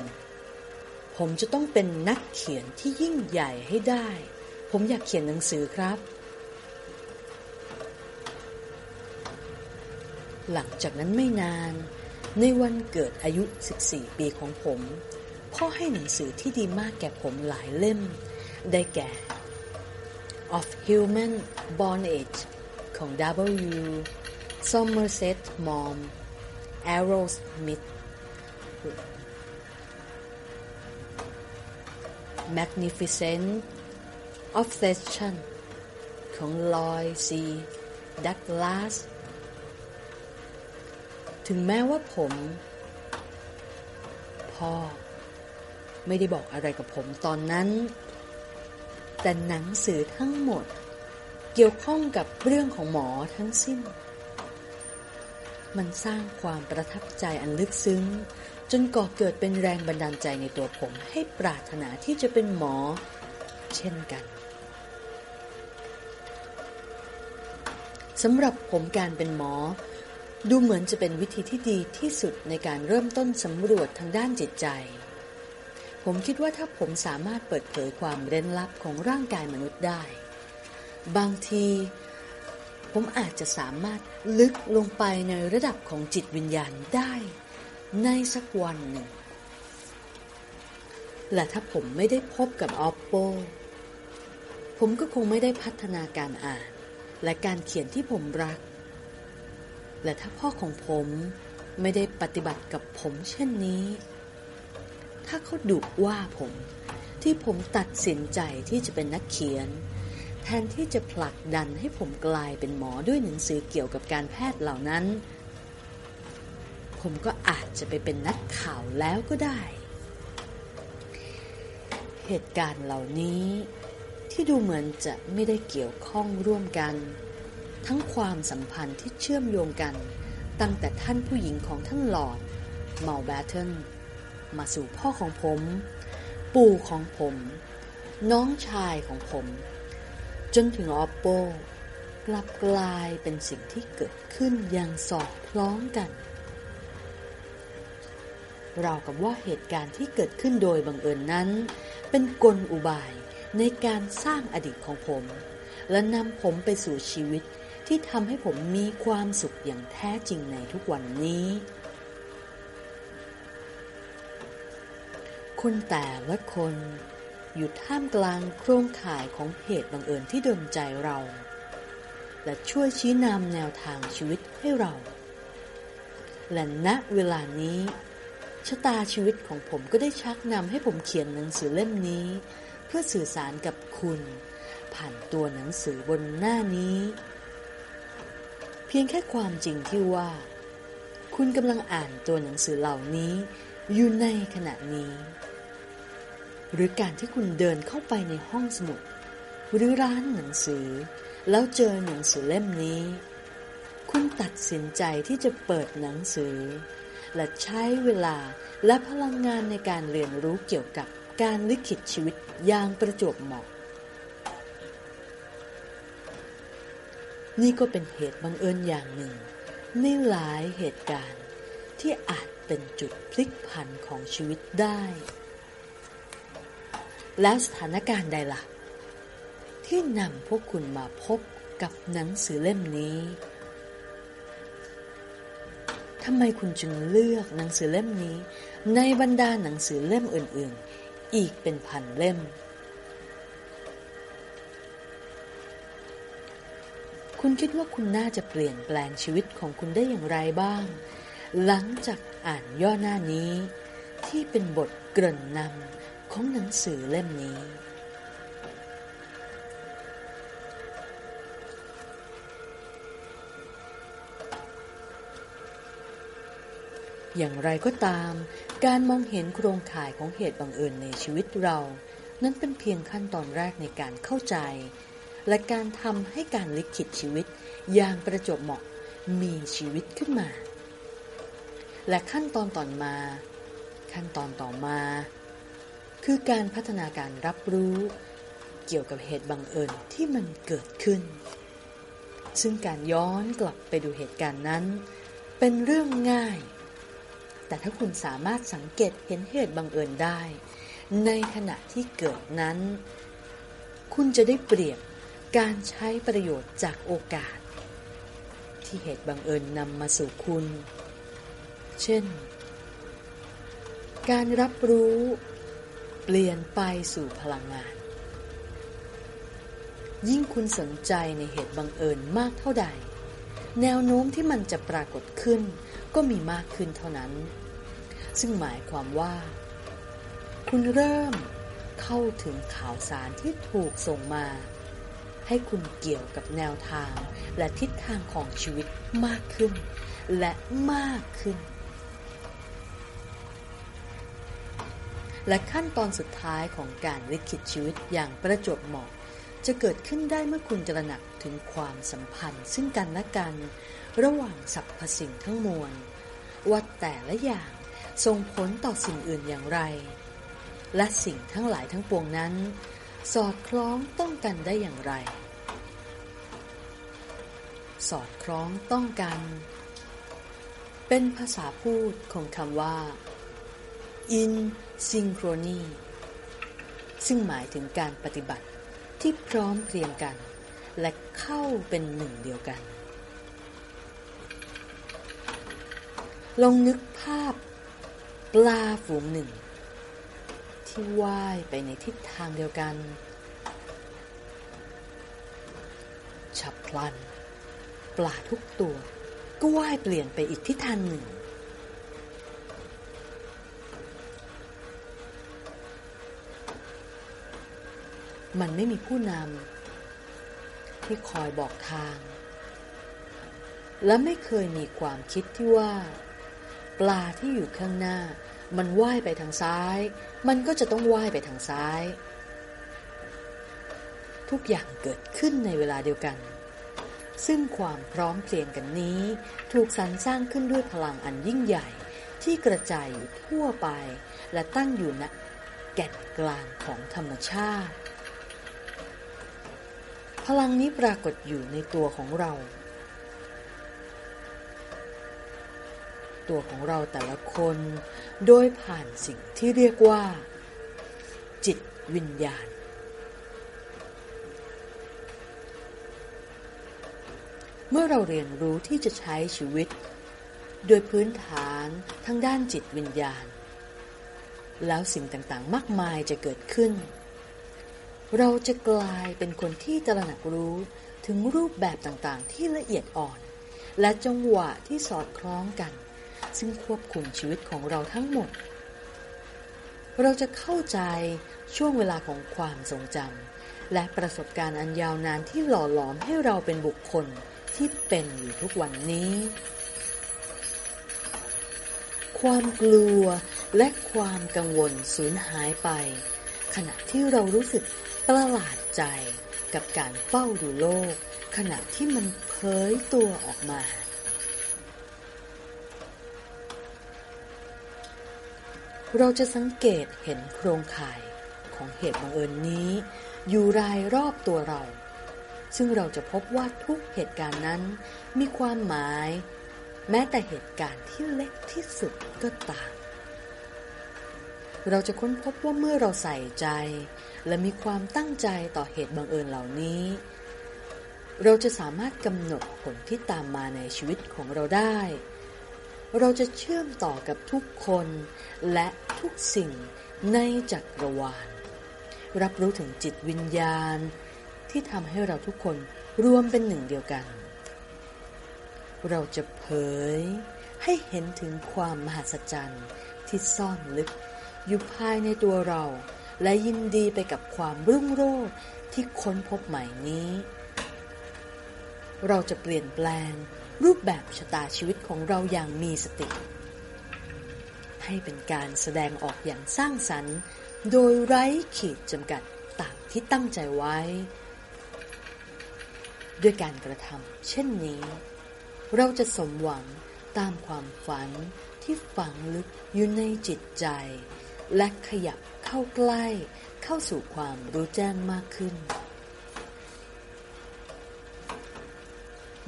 [SPEAKER 1] ผมจะต้องเป็นนักเขียนที่ยิ่งใหญ่ให้ได้ ผมอยากเขียนหนังสือครับ หลังจากนั้นไม่นาน ในวันเกิดอายุ 14 ปีของผม พ่อให้หนังสือที่ดีมากแก่ผมหลายเล่ม ได้แก่ Of Human Bondage ของ W. Somerset Maugham Arrowsmith Magnificent Obsession ของ Lloyd C. Douglas ถึงแม้ว่าผม พ่อ ไม่ได้บอกอะไรกับผมตอนนั้น แต่หนังสือทั้งหมด เกี่ยวข้องกับเรื่องของหมอทั้งสิ้น มันสร้างความประทับใจอันลึกซึ้ง จนก่อเกิดเป็นแรงบันดาลใจในตัวผม ให้ปรารถนาที่จะเป็นหมอ เช่นกันสำหรับผมการเป็นหมอ ดูเหมือนจะเป็นวิธีที่ดีที่สุดในการเริ่มต้นสำรวจทางด้านจิตใจ ผมคิดว่าถ้าผมสามารถเปิดเผยความเร้นลับของร่างกายมนุษย์ได้ บางทีผมอาจจะสามารถลึกลงไปในระดับของจิตวิญญาณได้ในสักวันหนึ่ง และถ้าผมไม่ได้พบกับออปโป ผมก็คงไม่ได้พัฒนาการอ่าน และการเขียนที่ผมรัก และถ้าพ่อของผมไม่ได้ปฏิบัติกับผมเช่นนี้ ถ้าเขาดุว่าผม ที่ผมตัดสินใจที่จะเป็นนักเขียน แทนที่จะผลักดันให้ผมกลายเป็นหมอด้วยหนังสือเกี่ยวกับการแพทย์เหล่านั้น ผมก็อาจจะไปเป็นนักข่าวแล้วก็ได้ เหตุการณ์เหล่านี้ที่ดูเหมือนจะไม่ได้เกี่ยวข้องร่วมกัน ทั้งความสัมพันธ์ที่เชื่อมโยงกันตั้งแต่ท่านผู้หญิงของท่านหลอดเมาแบทเทน มาสู่พ่อของผม ปู่ของผม น้องชายของผม จนถึงออปโปกลับกลายเป็นสิ่งที่เกิดขึ้นอย่างสอดคล้องกัน เรากับว่าเหตุการณ์ที่เกิดขึ้นโดยบังเอิญนั้น เป็นกลอุบายในการสร้างอดีตของผม และนำผมไปสู่ชีวิตที่ทำให้ผมมีความสุขอย่างแท้จริงในทุกวันนี้ คนแต่ละคนอยู่ท่ามกลางโครงข่ายของเหตุบังเอิญที่ดลใจเรา และช่วยชี้นำแนวทางชีวิตให้เรา และณเวลานี้ชะตาชีวิตของผมก็ได้ชักนำให้ผมเขียนหนังสือเล่มนี้ เพื่อสื่อสารกับคุณ ผ่านตัวหนังสือบนหน้านี้ เพียงแค่ความจริงที่ว่า คุณกำลังอ่านตัวหนังสือเหล่านี้อยู่ในขณะนี้ หรือการที่คุณเดินเข้าไปในห้องสมุด หรือร้านหนังสือ แล้วเจอหนังสือเล่มนี้ คุณตัดสินใจที่จะเปิดหนังสือ และใช้เวลาและพลังงานในการเรียนรู้เกี่ยวกับการลิขิตชีวิตอย่างประจวบเหมาะ นี่ก็เป็นเหตุบังเอิญอย่างหนึ่ง ในหลายเหตุการณ์ที่อาจเป็นจุดพลิกผันของชีวิตได้ แล้วสถานการณ์ใดละ่ะ ที่นำพวกคุณมาพบกับหนังสือเล่มนี้ทำไมคุณจึงเลือกหนังสือเล่มนี้ ในบรรดาหนังสือเล่มอื่น ๆ อีกเป็นพันเล่ม คุณคิดว่าคุณน่าจะเปลี่ยนแปลงชีวิตของคุณได้อย่างไรบ้าง หลังจากอ่านย่อหน้านี้ ที่เป็นบทเกริ่นนำ ของหนังสือเล่มนี้ อย่างไรก็ตาม การมองเห็นโครงข่ายของเหตุบังเอิญในชีวิตเรา นั้นเป็นเพียงขั้นตอนแรกในการเข้าใจ และการทำให้การลิขิตชีวิตอย่างประจบเหมาะมีชีวิตขึ้นมา และขั้นตอนต่อมา ขั้นตอนต่อมา คือการพัฒนาการรับรู้ เกี่ยวกับเหตุบังเอิญที่มันเกิดขึ้น ซึ่งการย้อนกลับไปดูเหตุการณ์นั้น เป็นเรื่องง่าย แต่ถ้าคุณสามารถสังเกตเห็นเหตุบังเอิญได้ ในขณะที่เกิดนั้น คุณจะได้เปรียบการใช้ประโยชน์จากโอกาส ที่เหตุบังเอิญนำมาสู่คุณ เช่น การรับรู้ เปลี่ยนไปสู่พลังงาน ยิ่งคุณสนใจในเหตุบังเอิญมากเท่าใด แนวโน้มที่มันจะปรากฏขึ้น ก็มีมากขึ้นเท่านั้น ซึ่งหมายความว่า คุณเริ่มเข้าถึงข่าวสารที่ถูกส่งมา ให้คุณเกี่ยวกับแนวทางและทิศทางของชีวิตมากขึ้น และมากขึ้น และขั้นตอนสุดท้ายของการลิขิตชีวิตอย่างประจวบเหมาะ จะเกิดขึ้นได้เมื่อคุณตระหนักถึงความสัมพันธ์ ซึ่งกันและกัน ระหว่างสรรพสิ่งทั้งมวลว่าแต่ละอย่างส่งผลต่อสิ่งอื่นอย่างไร และสิ่งทั้งหลายทั้งปวงนั้น สอดคล้องต้องกันได้อย่างไร สอดคล้องต้องกัน เป็นภาษาพูดของคำว่า in synchrony ซึ่งหมายถึงการปฏิบัติที่พร้อมเพรียงกัน และเข้าเป็นหนึ่งเดียวกัน ลองนึกภาพปลาฝูงหนึ่ง ที่ว่ายไปในทิศทางเดียวกัน ฉับพลัน ปลาทุกตัวก็ว่ายเปลี่ยนไปอีกทิศทางหนึ่ง มันไม่มีผู้นำที่คอยบอกทาง และไม่เคยมีความคิดที่ว่า ปลาที่อยู่ข้างหน้า มันว่ายไปทางซ้าย มันก็จะต้องว่ายไปทางซ้าย ทุกอย่างเกิดขึ้นในเวลาเดียวกัน ซึ่งความพร้อมเพรียงกันนี้ ถูกสรรสร้างขึ้นด้วยพลังอันยิ่งใหญ่ที่กระจายอยู่ทั่วไป และตั้งอยู่ณแก่นกลางของธรรมชาติ พลังนี้ปรากฏอยู่ในตัวของเรา ตัวของเราแต่ละคนโดยผ่านสิ่งที่เรียกว่า จิตวิญญาณ เมื่อเราเรียนรู้ที่จะใช้ชีวิต โดยพื้นฐานทั้งด้านจิตวิญญาณ แล้วสิ่งต่างๆ มากมายจะเกิดขึ้น เราจะกลายเป็นคนที่ตระหนักรู้ถึงรูปแบบต่างๆ ที่ละเอียดอ่อน และจังหวะที่สอดคล้องกัน ซึ่งควบคุมชีวิตของเราทั้งหมด เราจะเข้าใจช่วงเวลาของความทรงจำและประสบการณ์อันยาวนานที่หล่อหลอมให้เราเป็นบุคคลที่เป็นอยู่ทุกวันนี้ ความกลัวและความกังวลสูญหายไป ขณะที่เรารู้สึก ประหลาดใจกับการเฝ้าดูโลก ขณะที่มันเผยตัวออกมา เราจะสังเกตเห็นโครงข่ายของเหตุบังเอิญนี้ อยู่รายรอบตัวเรา ซึ่งเราจะพบว่าทุกเหตุการณ์นั้นมีความหมาย แม้แต่เหตุการณ์ที่เล็กที่สุดก็ตาม เราจะค้นพบว่าเมื่อเราใส่ใจ และมีความตั้งใจต่อเหตุบังเอิญเหล่านี้ เราจะสามารถกำหนดผลที่ตามมาในชีวิตของเราได้ เราจะเชื่อมต่อกับทุกคนและทุกสิ่งในจักรวาล รับรู้ถึงจิตวิญญาณ ที่ทำให้เราทุกคนรวมเป็นหนึ่งเดียวกัน เราจะเผยให้เห็นถึงความมหัศจรรย์ที่ซ่อนลึกอยู่ภายในตัวเรา และยินดีไปกับความรุ่งโรจน์ที่ค้นพบใหม่นี้ เราจะเปลี่ยนแปลงรูปแบบชะตาชีวิตของเราอย่างมีสติ ให้เป็นการแสดงออกอย่างสร้างสรรค์ โดยไร้ขีดจำกัดตามที่ตั้งใจไว้ ด้วยการกระทำเช่นนี้ เราจะสมหวังตามความฝันที่ฝังลึกอยู่ในจิตใจ และขยับ เข้าใกล้เข้าสู่ความรู้แจ้งมากขึ้น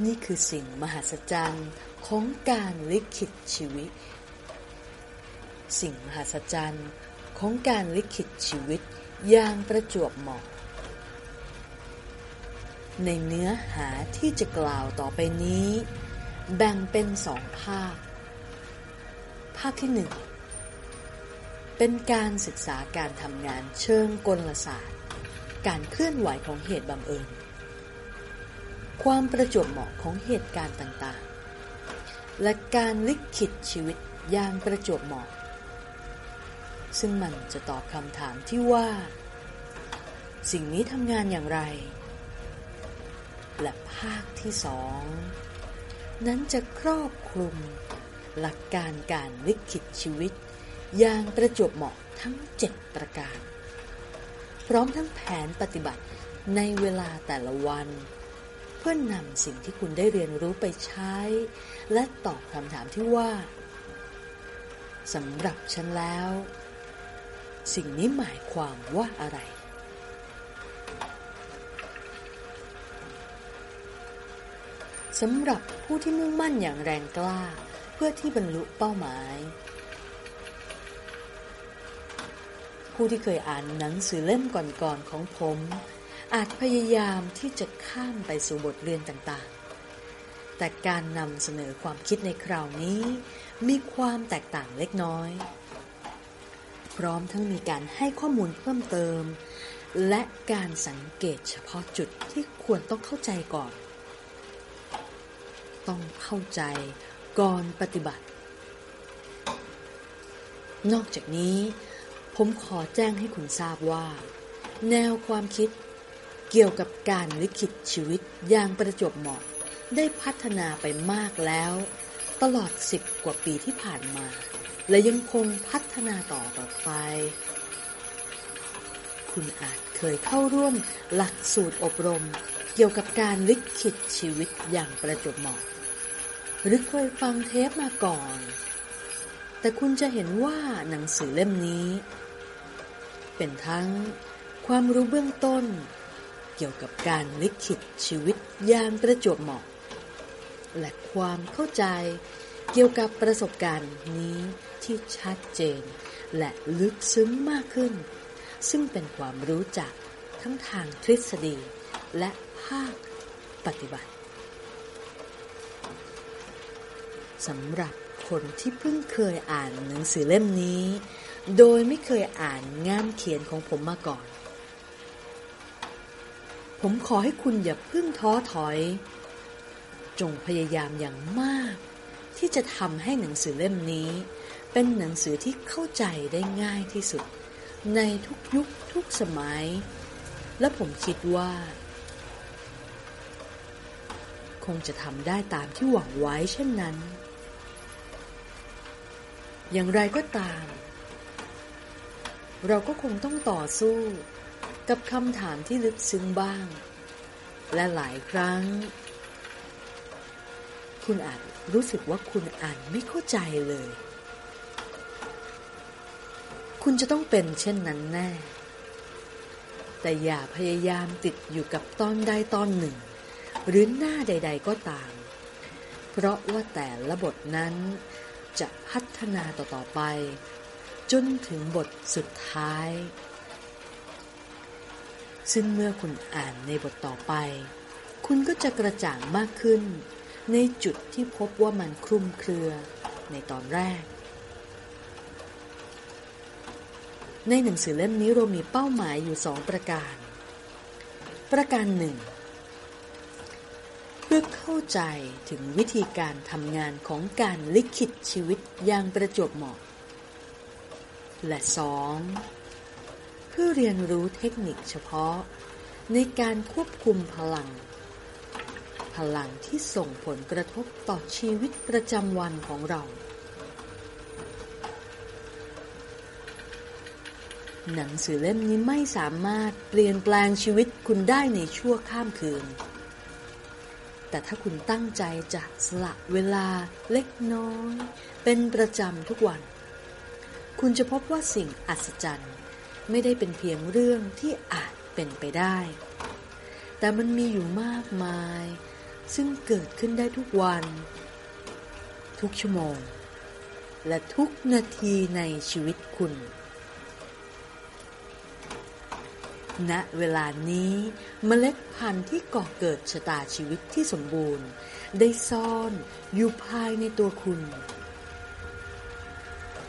[SPEAKER 1] นี่คือสิ่งมหัศจรรย์ของการลิขิตชีวิต สิ่งมหัศจรรย์ของการลิขิตชีวิตอย่างประจวบเหมาะ ในเนื้อหาที่จะกล่าวต่อไปนี้ แบ่งเป็นสองภาค ภาคที่หนึ่ง เป็นการศึกษาการทำงานเชิงกลศาสตร์ การเคลื่อนไหวของเหตุบังเอิญ ความประจวบเหมาะของเหตุการณ์ต่างๆ และการลิขิตชีวิตอย่างประจวบเหมาะ ซึ่งมันจะตอบคำถามที่ว่า สิ่งนี้ทำงานอย่างไร และภาคที่สองนั้นจะครอบคลุม หลักการการลิขิตชีวิต อย่างประจวบเหมาะทั้งเจ็ดประการ พร้อมทั้งแผนปฏิบัติในเวลาแต่ละวัน เพื่อนนำสิ่งที่คุณได้เรียนรู้ไปใช้ และตอบคำถามที่ว่าสำหรับฉันแล้ว สิ่งนี้หมายความว่าอะไรสำหรับผู้ที่มุ่งมั่นอย่างแรงกล้า เพื่อที่บรรลุเป้าหมาย ผู้ที่เคยอ่านหนังสือเล่มก่อนๆของผม อาจพยายามที่จะข้ามไปสู่บทเรียนต่างๆ แต่การนำเสนอความคิดในคราวนี้มีความแตกต่างเล็กน้อย พร้อมทั้งมีการให้ข้อมูลเพิ่มเติม และการสังเกตเฉพาะจุดที่ควรต้องเข้าใจก่อน ต้องเข้าใจก่อนปฏิบัติ นอกจากนี้ ผมขอแจ้งให้คุณทราบว่า แนวความคิดเกี่ยวกับการลิขิตชีวิตอย่างประจวบเหมาะ ได้พัฒนาไปมากแล้ว ตลอดสิบกว่าปีที่ผ่านมา และยังคงพัฒนาต่อต่อไป คุณอาจเคยเข้าร่วมหลักสูตรอบรม เกี่ยวกับการลิขิตชีวิตอย่างประจวบเหมาะ หรือเคยฟังเทปมาก่อน แต่คุณจะเห็นว่าหนังสือเล่มนี้ เป็นทั้งความรู้เบื้องต้น เกี่ยวกับการลิขิตชีวิตอย่างประจวบเหมาะ และความเข้าใจเกี่ยวกับประสบการณ์นี้ที่ชัดเจน และลึกซึ้งมากขึ้น ซึ่งเป็นความรู้จักทั้งทางทฤษฎีและภาคปฏิบัติสำหรับคนที่เพิ่งเคยอ่านหนังสือเล่มนี้ โดยไม่เคยอ่านงานเขียนของผมมาก่อน ผมขอให้คุณอย่าพิ่งท้อถอย จงพยายามอย่างมาก ที่จะทำให้หนังสือเล่มนี้ เป็นหนังสือที่เข้าใจได้ง่ายที่สุด ในทุกยุคทุกสมัย และผมคิดว่า คงจะทำได้ตามที่หวังไว้เช่นนั้น อย่างไรก็ตาม เราก็คงต้องต่อสู้ กับคำถามที่ลึกซึ้งบ้าง และหลายครั้ง คุณอาจรู้สึกว่าคุณอ่านไม่เข้าใจเลย คุณจะต้องเป็นเช่นนั้นแน่ แต่อย่าพยายามติดอยู่กับตอนใดตอนหนึ่ง หรือหน้าใด ๆ ก็ตาม เพราะว่าแต่ละบทนั้นจะพัฒนาต่อ ๆ ไป จนถึงบทสุดท้าย ซึ่งเมื่อคุณอ่านในบทต่อไป คุณก็จะกระจ่างมากขึ้น ในจุดที่พบว่ามันคลุมเครือในตอนแรก ในหนังสือเล่มนี้เรามีเป้าหมายอยู่สองประการ ประการหนึ่งเพื่อเข้าใจถึงวิธีการทำงานของการลิขิตชีวิตอย่างประจวบเหมาะ และสองเพื่อเรียนรู้เทคนิคเฉพาะในการควบคุมพลัง พลังที่ส่งผลกระทบต่อชีวิตประจำวันของเรา หนังสือเล่มนี้ไม่สามารถเปลี่ยนแปลงชีวิตคุณได้ในชั่วข้ามคืน แต่ถ้าคุณตั้งใจจะสละเวลาเล็กน้อย เป็นประจำทุกวัน คุณจะพบว่าสิ่งอัศจรรย์ ไม่ได้เป็นเพียงเรื่องที่อาจเป็นไปได้ แต่มันมีอยู่มากมาย ซึ่งเกิดขึ้นได้ทุกวัน ทุกชั่วโมง และทุกนาทีในชีวิตคุณณเวลานี้เมล็ดพันธุ์ที่ก่อเกิดชะตาชีวิตที่สมบูรณ์ ได้ซ่อนอยู่ภายในตัวคุณ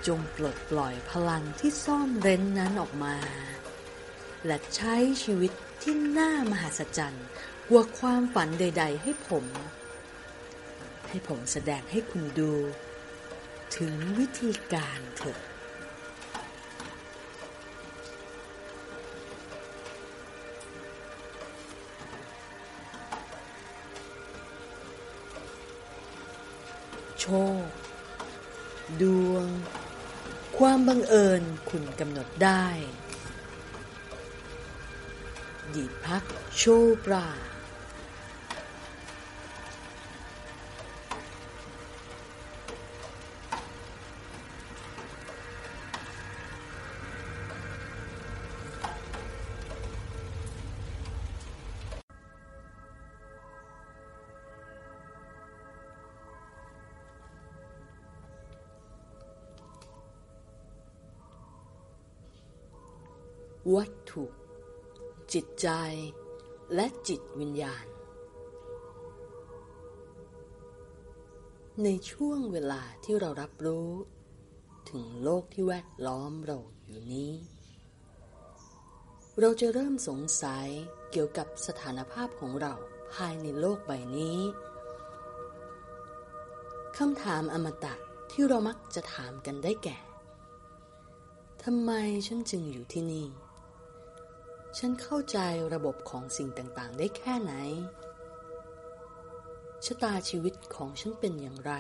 [SPEAKER 1] จงปลดปล่อยพลังที่ซ่อนเร้นนั้นออกมา และใช้ชีวิตที่น่ามหัศจรรย์กว่าความฝันใด ๆ ให้ผม ให้ผมแสดงให้คุณดู ถึงวิธีการเถอะโชค ดวง ความบังเอิญคุณกำหนดได้ดีพักโชปรา วัตถุ จิตใจ และจิตวิญญาณ ในช่วงเวลาที่เรารับรู้ ถึงโลกที่แวดล้อมเราอยู่นี้ เราจะเริ่มสงสัยเกี่ยวกับสถานภาพของเราภายในโลกใบนี้คำถามอมตะที่เรามักจะถามกันได้แก่ทำไมฉันจึงอยู่ที่นี่ ฉันเข้าใจระบบของสิ่งต่างๆ ได้แค่ไหน ชะตาชีวิตของฉันเป็นอย่างไร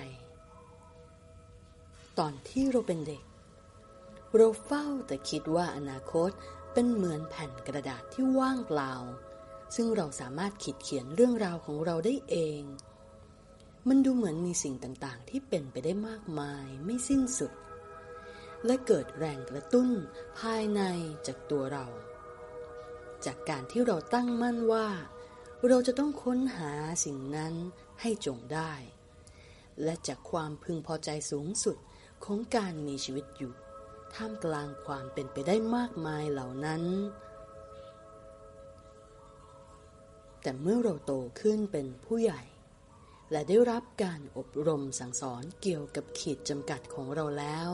[SPEAKER 1] ตอนที่เราเป็นเด็ก เราเฝ้าแต่คิดว่าอนาคตเป็นเหมือนแผ่นกระดาษที่ว่างเปล่า ซึ่งเราสามารถขีดเขียนเรื่องราวของเราได้เอง มันดูเหมือนมีสิ่งต่างๆ ที่เป็นไปได้มากมายไม่สิ้นสุด และเกิดแรงกระตุ้นภายในจากตัวเรา จากการที่เราตั้งมั่นว่า เราจะต้องค้นหาสิ่งนั้นให้จงได้ และจากความพึงพอใจสูงสุดของการมีชีวิตอยู่ ท่ามกลางความเป็นไปได้มากมายเหล่านั้น แต่เมื่อเราโตขึ้นเป็นผู้ใหญ่ และได้รับการอบรมสั่งสอนเกี่ยวกับขีดจำกัดของเราแล้ว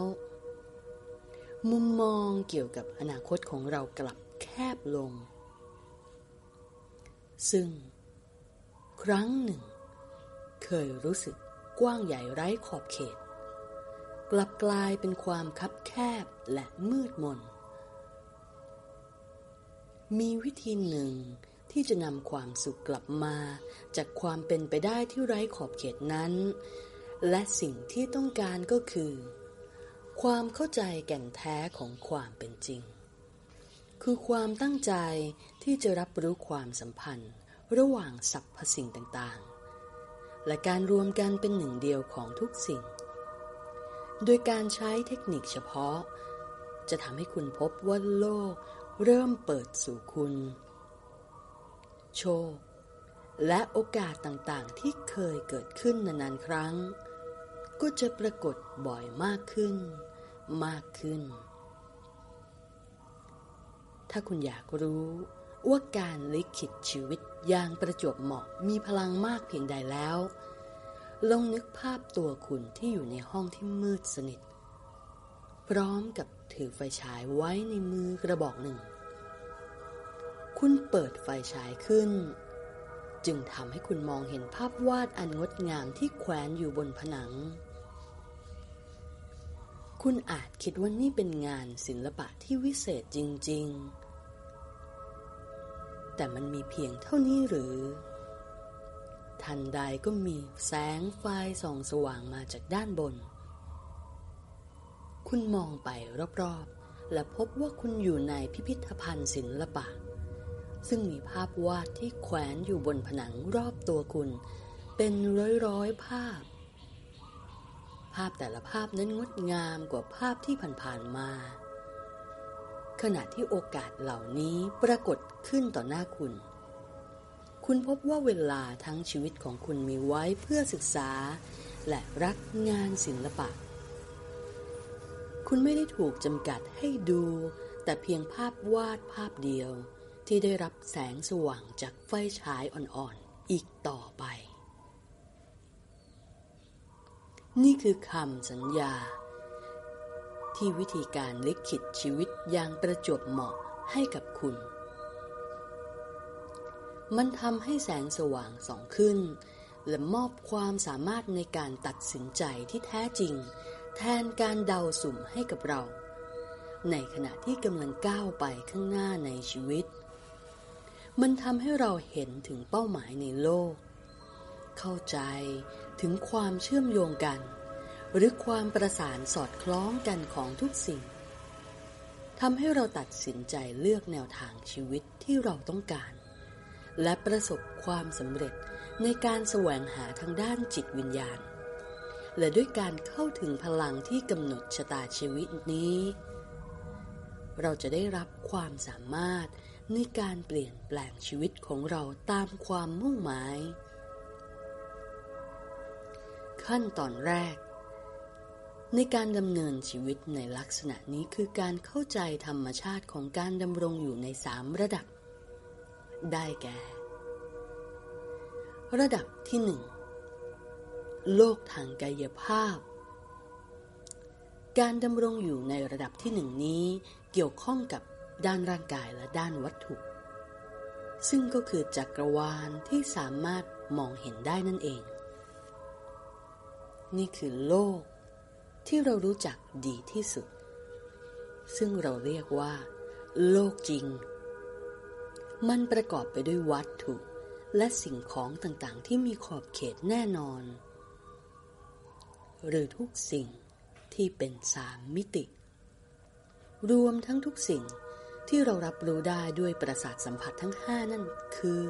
[SPEAKER 1] มุมมองเกี่ยวกับอนาคตของเรากลับแคบลง ซึ่ง ครั้งหนึ่ง เคยรู้สึกกว้างใหญ่ไร้ขอบเขต กลับกลายเป็นความคับแคบและมืดมน มีวิธีหนึ่งที่จะนำความสุขกลับมา จากความเป็นไปได้ที่ไร้ขอบเขตนั้น และสิ่งที่ต้องการก็คือ ความเข้าใจแก่นแท้ของความเป็นจริง คือความตั้งใจที่จะรับรู้ความสัมพันธ์ ระหว่างสรรพสิ่งต่างๆ และการรวมกันเป็นหนึ่งเดียวของทุกสิ่ง โดยการใช้เทคนิคเฉพาะ จะทำให้คุณพบว่าโลกเริ่มเปิดสู่คุณ โชค และโอกาสต่างๆที่เคยเกิดขึ้นนานๆครั้ง ก็จะปรากฏบ่อยมากขึ้น มากขึ้น ถ้าคุณอยากรู้ว่าการลิขิตชีวิตอย่างประจวบเหมาะมีพลังมากเพียงใดแล้ว ลองนึกภาพตัวคุณที่อยู่ในห้องที่มืดสนิท พร้อมกับถือไฟฉายไว้ในมือกระบอกหนึ่ง คุณเปิดไฟฉายขึ้น จึงทำให้คุณมองเห็นภาพวาดอันงดงามที่แขวนอยู่บนผนัง คุณอาจคิดว่านี่เป็นงานศิลปะที่วิเศษจริง ๆ แต่มันมีเพียงเท่านี้หรือ ทันใดก็มีแสงไฟส่องสว่างมาจากด้านบน คุณมองไปรอบๆ และพบว่าคุณอยู่ในพิพิธภัณฑ์ศิลปะ ซึ่งมีภาพวาดที่แขวนอยู่บนผนังรอบตัวคุณ เป็นร้อยๆภาพาพแต่ละภาพนั้นงดงามกว่าภาพที่ผ่านๆมา ขณะที่โอกาสเหล่านี้ปรากฏขึ้นต่อหน้าคุณ คุณพบว่าเวลาทั้งชีวิตของคุณมีไว้เพื่อศึกษา และรักงานศิลปะ คุณไม่ได้ถูกจำกัดให้ดู แต่เพียงภาพวาดภาพเดียว ที่ได้รับแสงสว่างจากไฟฉายอ่อนๆอีกต่อไป นี่คือคำสัญญา ที่วิธีการลิขิตชีวิตอย่างประจวบเหมาะให้กับคุณ มันทำให้แสงสว่างส่องขึ้น และมอบความสามารถในการตัดสินใจที่แท้จริง แทนการเดาสุ่มให้กับเรา ในขณะที่กำลังก้าวไปข้างหน้าในชีวิต มันทำให้เราเห็นถึงเป้าหมายในโลก เข้าใจ ถึงความเชื่อมโยงกัน หรือความประสานสอดคล้องกันของทุกสิ่งทำให้เราตัดสินใจเลือกแนวทางชีวิตที่เราต้องการ และประสบความสำเร็จในการแสวงหาทางด้านจิตวิญญาณ และด้วยการเข้าถึงพลังที่กำหนดชะตาชีวิตนี้ เราจะได้รับความสามารถในการเปลี่ยนแปลงชีวิตของเราตามความมุ่งหมาย ขั้นตอนแรก ในการดำเนินชีวิตในลักษณะนี้คือการเข้าใจธรรมชาติของการดำรงอยู่ในสามระดับ ได้แก่ ระดับที่หนึ่งโลกทางกายภาพ การดำรงอยู่ในระดับที่หนึ่งนี้เกี่ยวข้องกับด้านร่างกายและด้านวัตถุ ซึ่งก็คือจักรวาลที่สามารถมองเห็นได้นั่นเอง นี่คือโลก ที่เรารู้จักดีที่สุด ซึ่งเราเรียกว่า โลกจริง มันประกอบไปด้วยวัตถุและสิ่งของต่างๆ ที่มีขอบเขตแน่นอน หรือทุกสิ่งที่เป็นสามมิติ รวมทั้งทุกสิ่งที่เรารับรู้ได้ด้วยประสาทสัมผัสทั้งห้านั่นคือ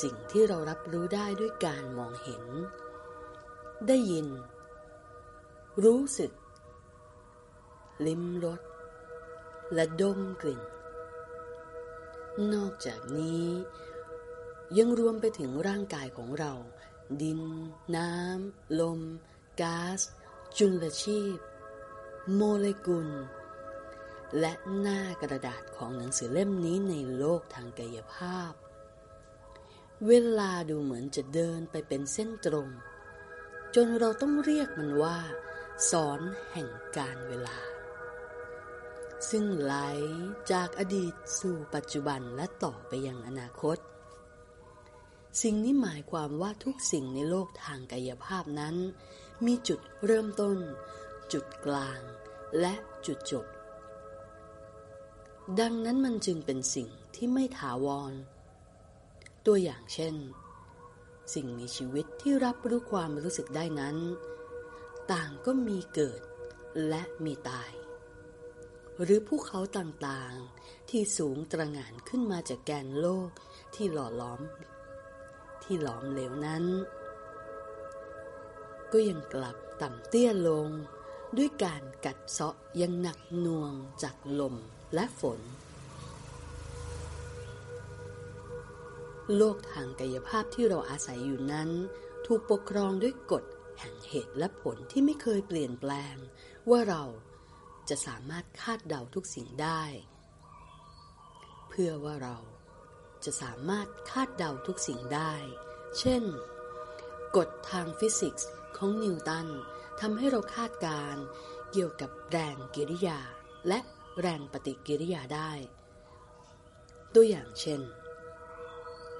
[SPEAKER 1] สิ่งที่เรารับรู้ได้ด้วยการมองเห็น ได้ยิน รู้สึก ลิ้มรสและดมกลิ่น นอกจากนี้ ยังรวมไปถึงร่างกายของเรา ดิน น้ำ ลมก๊าซจุลชีพ โมเลกุล และหน้ากระดาษของหนังสือเล่มนี้ในโลกทางกายภาพ เวลาดูเหมือนจะเดินไปเป็นเส้นตรง จนเราต้องเรียกมันว่า สอนแห่งการเวลา ซึ่งไหลจากอดีตสู่ปัจจุบันและต่อไปยังอนาคต สิ่งนี้หมายความว่าทุกสิ่งในโลกทางกายภาพนั้น มีจุดเริ่มต้น จุดกลาง และจุดจบ ดังนั้นมันจึงเป็นสิ่งที่ไม่ถาวร ตัวอย่างเช่น สิ่งมีชีวิตที่รับรู้ความรู้สึกได้นั้น ต่างก็มีเกิดและมีตาย หรือภูเขาต่างๆที่สูงตระหง่านขึ้นมาจากแกนโลกที่หล่อล้อม ที่หลอมเหลวนั้น ก็ยังกลับต่ำเตี้ยลง ด้วยการกัดเซาะยังหนักหน่วงจากลมและฝน โลกทางกายภาพที่เราอาศัยอยู่นั้น ถูกปกครองด้วยกฎแห่งเหตุและผลที่ไม่เคยเปลี่ยนแปลง ว่าเราจะสามารถคาดเดาทุกสิ่งได้ เพื่อว่าเราจะสามารถคาดเดาทุกสิ่งได้ เช่น กฎทางฟิสิกส์ของนิวตันทำให้เราคาดการเกี่ยวกับแรงกิริยา และแรงปฏิกิริยาได้ ตัวอย่างเช่น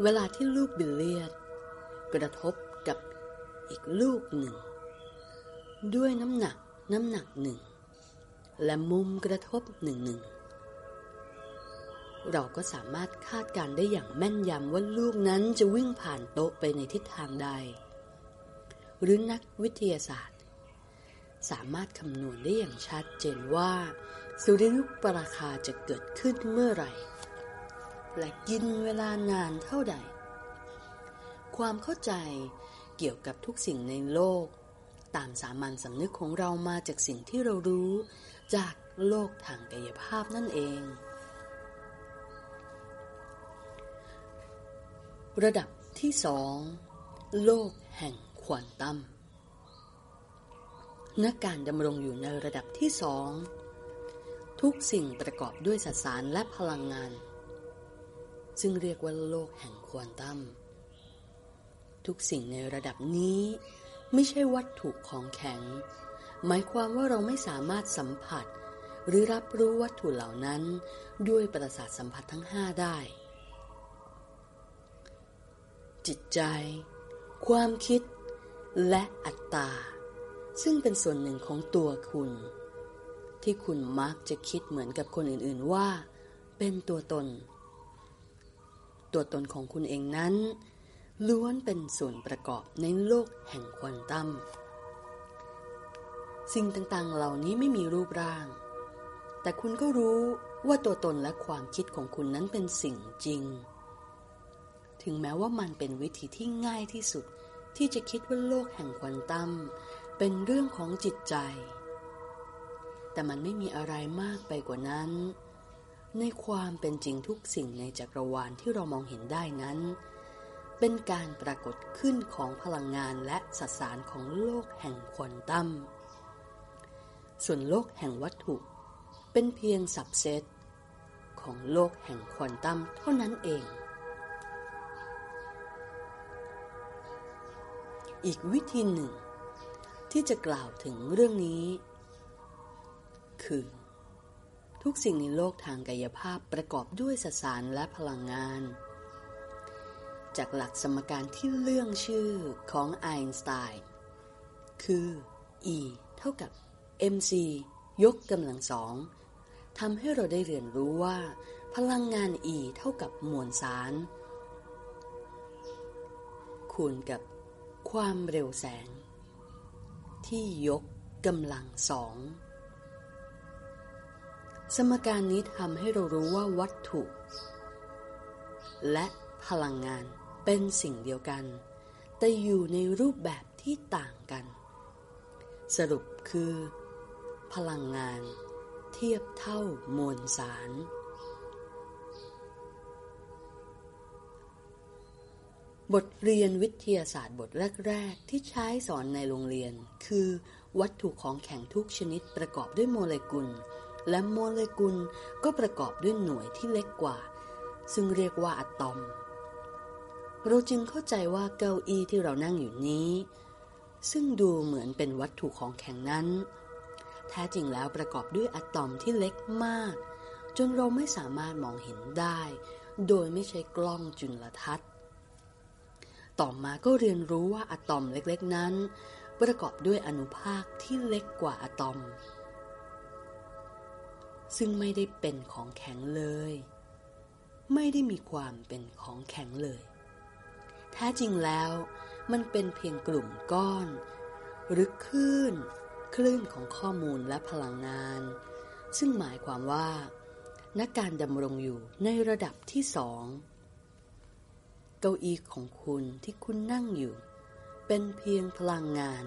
[SPEAKER 1] เวลาที่ลูกบิลเลียด กระทบกับอีกลูกหนึ่ง ด้วยน้ำหนักน้ำหนักหนึ่ง และมุมกระทบหนึ่งหนึ่ง เราก็สามารถคาดการได้อย่างแม่นยำว่าลูกนั้นจะวิ่งผ่านโต๊ะไปในทิศทางใด หรือนักวิทยาศาสตร์ สามารถคำนวณได้อย่างชัดเจนว่า สุริยุปราคาจะเกิดขึ้นเมื่อไหร่ และกินเวลานานเท่าใด ความเข้าใจเกี่ยวกับทุกสิ่งในโลก ตามสามัญสำนึกของเรามาจากสิ่งที่เรารู้ จากโลกทางกายภาพนั่นเอง ระดับที่สองโลกแห่งควอนตัมนักการดำรงอยู่ในระดับที่สองทุกสิ่งประกอบด้วยสสารและพลังงาน ซึ่งเรียกว่าโลกแห่งควอนตัม ทุกสิ่งในระดับนี้ไม่ใช่วัตถุของแข็ง หมายความว่าเราไม่สามารถสัมผัส หรือรับรู้วัตถุเหล่านั้นด้วยประสาทสัมผัสทั้งห้าได้ จิตใจ ความคิด และอัตตา ซึ่งเป็นส่วนหนึ่งของตัวคุณ ที่คุณมักจะคิดเหมือนกับคนอื่นๆว่า เป็นตัวตน ตัวตนของคุณเองนั้น ล้วนเป็นส่วนประกอบในโลกแห่งควอนตัม สิ่งต่างๆ เหล่านี้ไม่มีรูปร่าง แต่คุณก็รู้ว่าตัวตนและความคิดของคุณนั้นเป็นสิ่งจริง ถึงแม้ว่ามันเป็นวิธีที่ง่ายที่สุดที่จะคิดว่าโลกแห่งควอนตัมเป็นเรื่องของจิตใจ แต่มันไม่มีอะไรมากไปกว่านั้น ในความเป็นจริงทุกสิ่งในจักรวาลที่เรามองเห็นได้นั้น เป็นการปรากฏขึ้นของพลังงานและสสารของโลกแห่งควอนตัม ส่วนโลกแห่งวัตถุ เป็นเพียงสับเซตของโลกแห่งควอนตัมเท่านั้นเอง อีกวิธีหนึ่ง ที่จะกล่าวถึงเรื่องนี้ คือ ทุกสิ่งในโลกทางกายภาพประกอบด้วยสสารและพลังงาน จากหลักสมการที่เลื่องชื่อของไอน์สไตน์คือ E เท่ากับ mc ยกกำลังสองทำให้เราได้เรียนรู้ว่า พลังงาน E เท่ากับมวลสาร คูณกับความเร็วแสง ที่ยกกำลังสอง สมการนี้ทำให้เรารู้ว่าวัตถุ และพลังงานเป็นสิ่งเดียวกัน แต่อยู่ในรูปแบบที่ต่างกัน สรุปคือ พลังงาน เทียบเท่ามวลสาร บทเรียนวิทยาศาสตร์บทแรก ๆ ที่ใช้สอนในโรงเรียน คือ วัตถุของแข็งทุกชนิดประกอบด้วยโมเลกุล และโมเลกุลก็ประกอบด้วยหน่วยที่เล็กกว่า ซึ่งเรียกว่าอะตอม เราจึงเข้าใจว่าเก้าอี้ที่เรานั่งอยู่นี้ ซึ่งดูเหมือนเป็นวัตถุของแข็งนั้น แท้จริงแล้วประกอบด้วยอะตอมที่เล็กมาก จนเราไม่สามารถมองเห็นได้ โดยไม่ใช้กล้องจุลทรรศน์ ต่อมาก็เรียนรู้ว่าอะตอมเล็กๆนั้น ประกอบด้วยอนุภาคที่เล็กกว่าอะตอม ซึ่งไม่ได้เป็นของแข็งเลย ไม่ได้มีความเป็นของแข็งเลยแท้จริงแล้วมันเป็นเพียงกลุ่มก้อน หรือคลื่น คลื่นของข้อมูลและพลังงาน ซึ่งหมายความว่า นักการดำรงอยู่ในระดับที่สองเก้าอี้ของคุณที่คุณนั่งอยู่ เป็นเพียงพลังงาน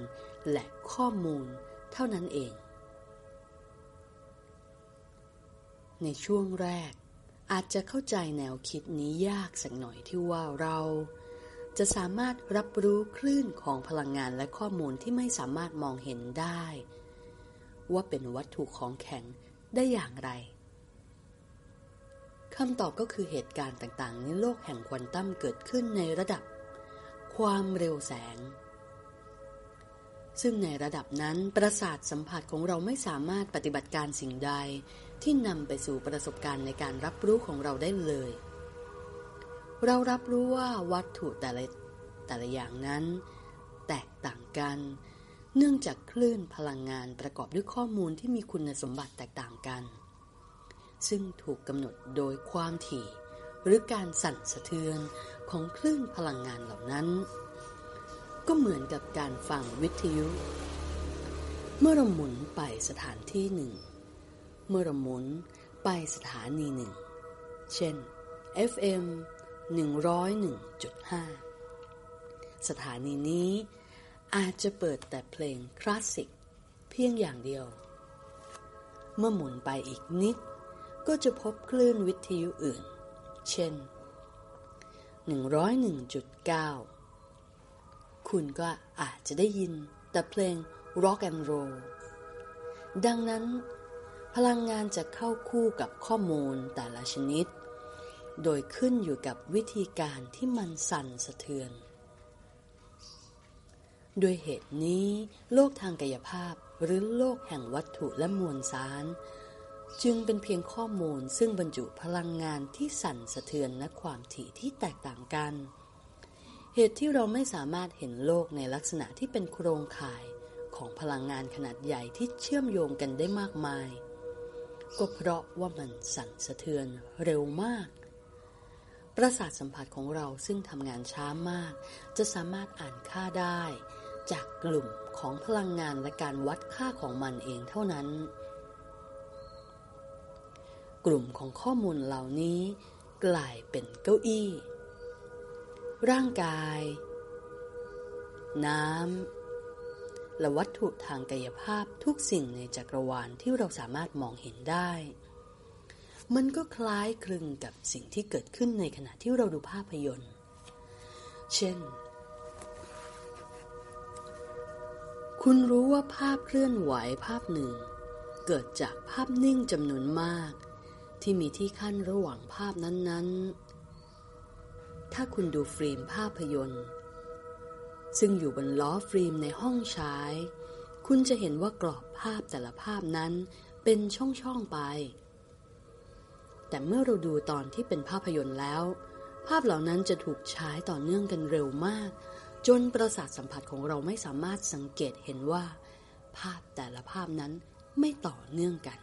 [SPEAKER 1] และข้อมูลเท่านั้นเอง ในช่วงแรก อาจจะเข้าใจแนวคิดนี้ยากสักหน่อยที่ว่าเรา จะสามารถรับรู้คลื่นของพลังงานและข้อมูลที่ไม่สามารถมองเห็นได้ ว่าเป็นวัตถุของแข็งได้อย่างไรคำตอบก็คือเหตุการณ์ต่างๆ ในโลกแห่งควอนตัมเกิดขึ้นในระดับ ความเร็วแสง ซึ่งในระดับนั้นประสาทสัมผัสของเราไม่สามารถปฏิบัติการสิ่งใด ที่นำไปสู่ประสบการณ์ในการรับรู้ของเราได้เลย เรารับรู้ว่าวัตถุแต่ละแต่ละอย่างนั้น แตกต่างกัน เนื่องจากคลื่นพลังงานประกอบด้วยข้อมูลที่มีคุณสมบัติแตกต่างกัน ซึ่งถูกกำหนดโดยความถี่ หรือการสั่นสะเทือนของคลื่นพลังงานเหล่านั้น ก็เหมือนกับการฟังวิทยุ เมื่อเราหมุนไปสถานที่หนึ่ง เมื่อเราหมุนไปสถานีหนึ่ง เช่น FM 101.5 สถานีนี้อาจจะเปิดแต่เพลงคลาสสิกเพียงอย่างเดียว เมื่อหมุนไปอีกนิด ก็จะพบคลื่นวิทยุอื่น เช่น 101.9 คุณก็อาจจะได้ยินแต่เพลง Rock and Roll ดังนั้น พลังงานจะเข้าคู่กับข้อมูลแต่ละชนิด โดยขึ้นอยู่กับวิธีการที่มันสั่นสะเทือน ด้วยเหตุนี้ โลกทางกายภาพหรือโลกแห่งวัตถุและมวลสาร จึงเป็นเพียงข้อมูลซึ่งบรรจุพลังงานที่สั่นสะเทือนและความถี่ที่แตกต่างกัน เหตุที่เราไม่สามารถเห็นโลกในลักษณะที่เป็นโครงข่ายของพลังงานขนาดใหญ่ที่เชื่อมโยงกันได้มากมาย ก็เพราะว่ามันสั่นสะเทือนเร็วมาก ประสาทสัมผัสของเราซึ่งทำงานช้ามาก จะสามารถอ่านค่าได้ จากกลุ่มของพลังงานและการวัดค่าของมันเองเท่านั้น กลุ่มของข้อมูลเหล่านี้กลายเป็นเก้าอี้ ร่างกาย น้ำ และวัตถุทางกายภาพทุกสิ่งในจักรวาลที่เราสามารถมองเห็นได้ มันก็คล้ายคลึงกับสิ่งที่เกิดขึ้นในขณะที่เราดูภาพยนตร์ เช่น คุณรู้ว่าภาพเคลื่อนไหวภาพหนึ่ง เกิดจากภาพนิ่งจำนวนมาก ที่มีที่ขั้นระหว่างภาพนั้นๆ ถ้าคุณดูฟิล์มภาพยนตร์ ซึ่งอยู่บนล้อฟิล์มในห้องฉาย คุณจะเห็นว่ากรอบภาพแต่ละภาพนั้นเป็นช่องๆไป แต่เมื่อเราดูตอนที่เป็นภาพยนตร์แล้ว ภาพเหล่านั้นจะถูกฉายต่อเนื่องกันเร็วมาก จนประสาทสัมผัสของเราไม่สามารถสังเกตเห็นว่า ภาพแต่ละภาพนั้นไม่ต่อเนื่องกัน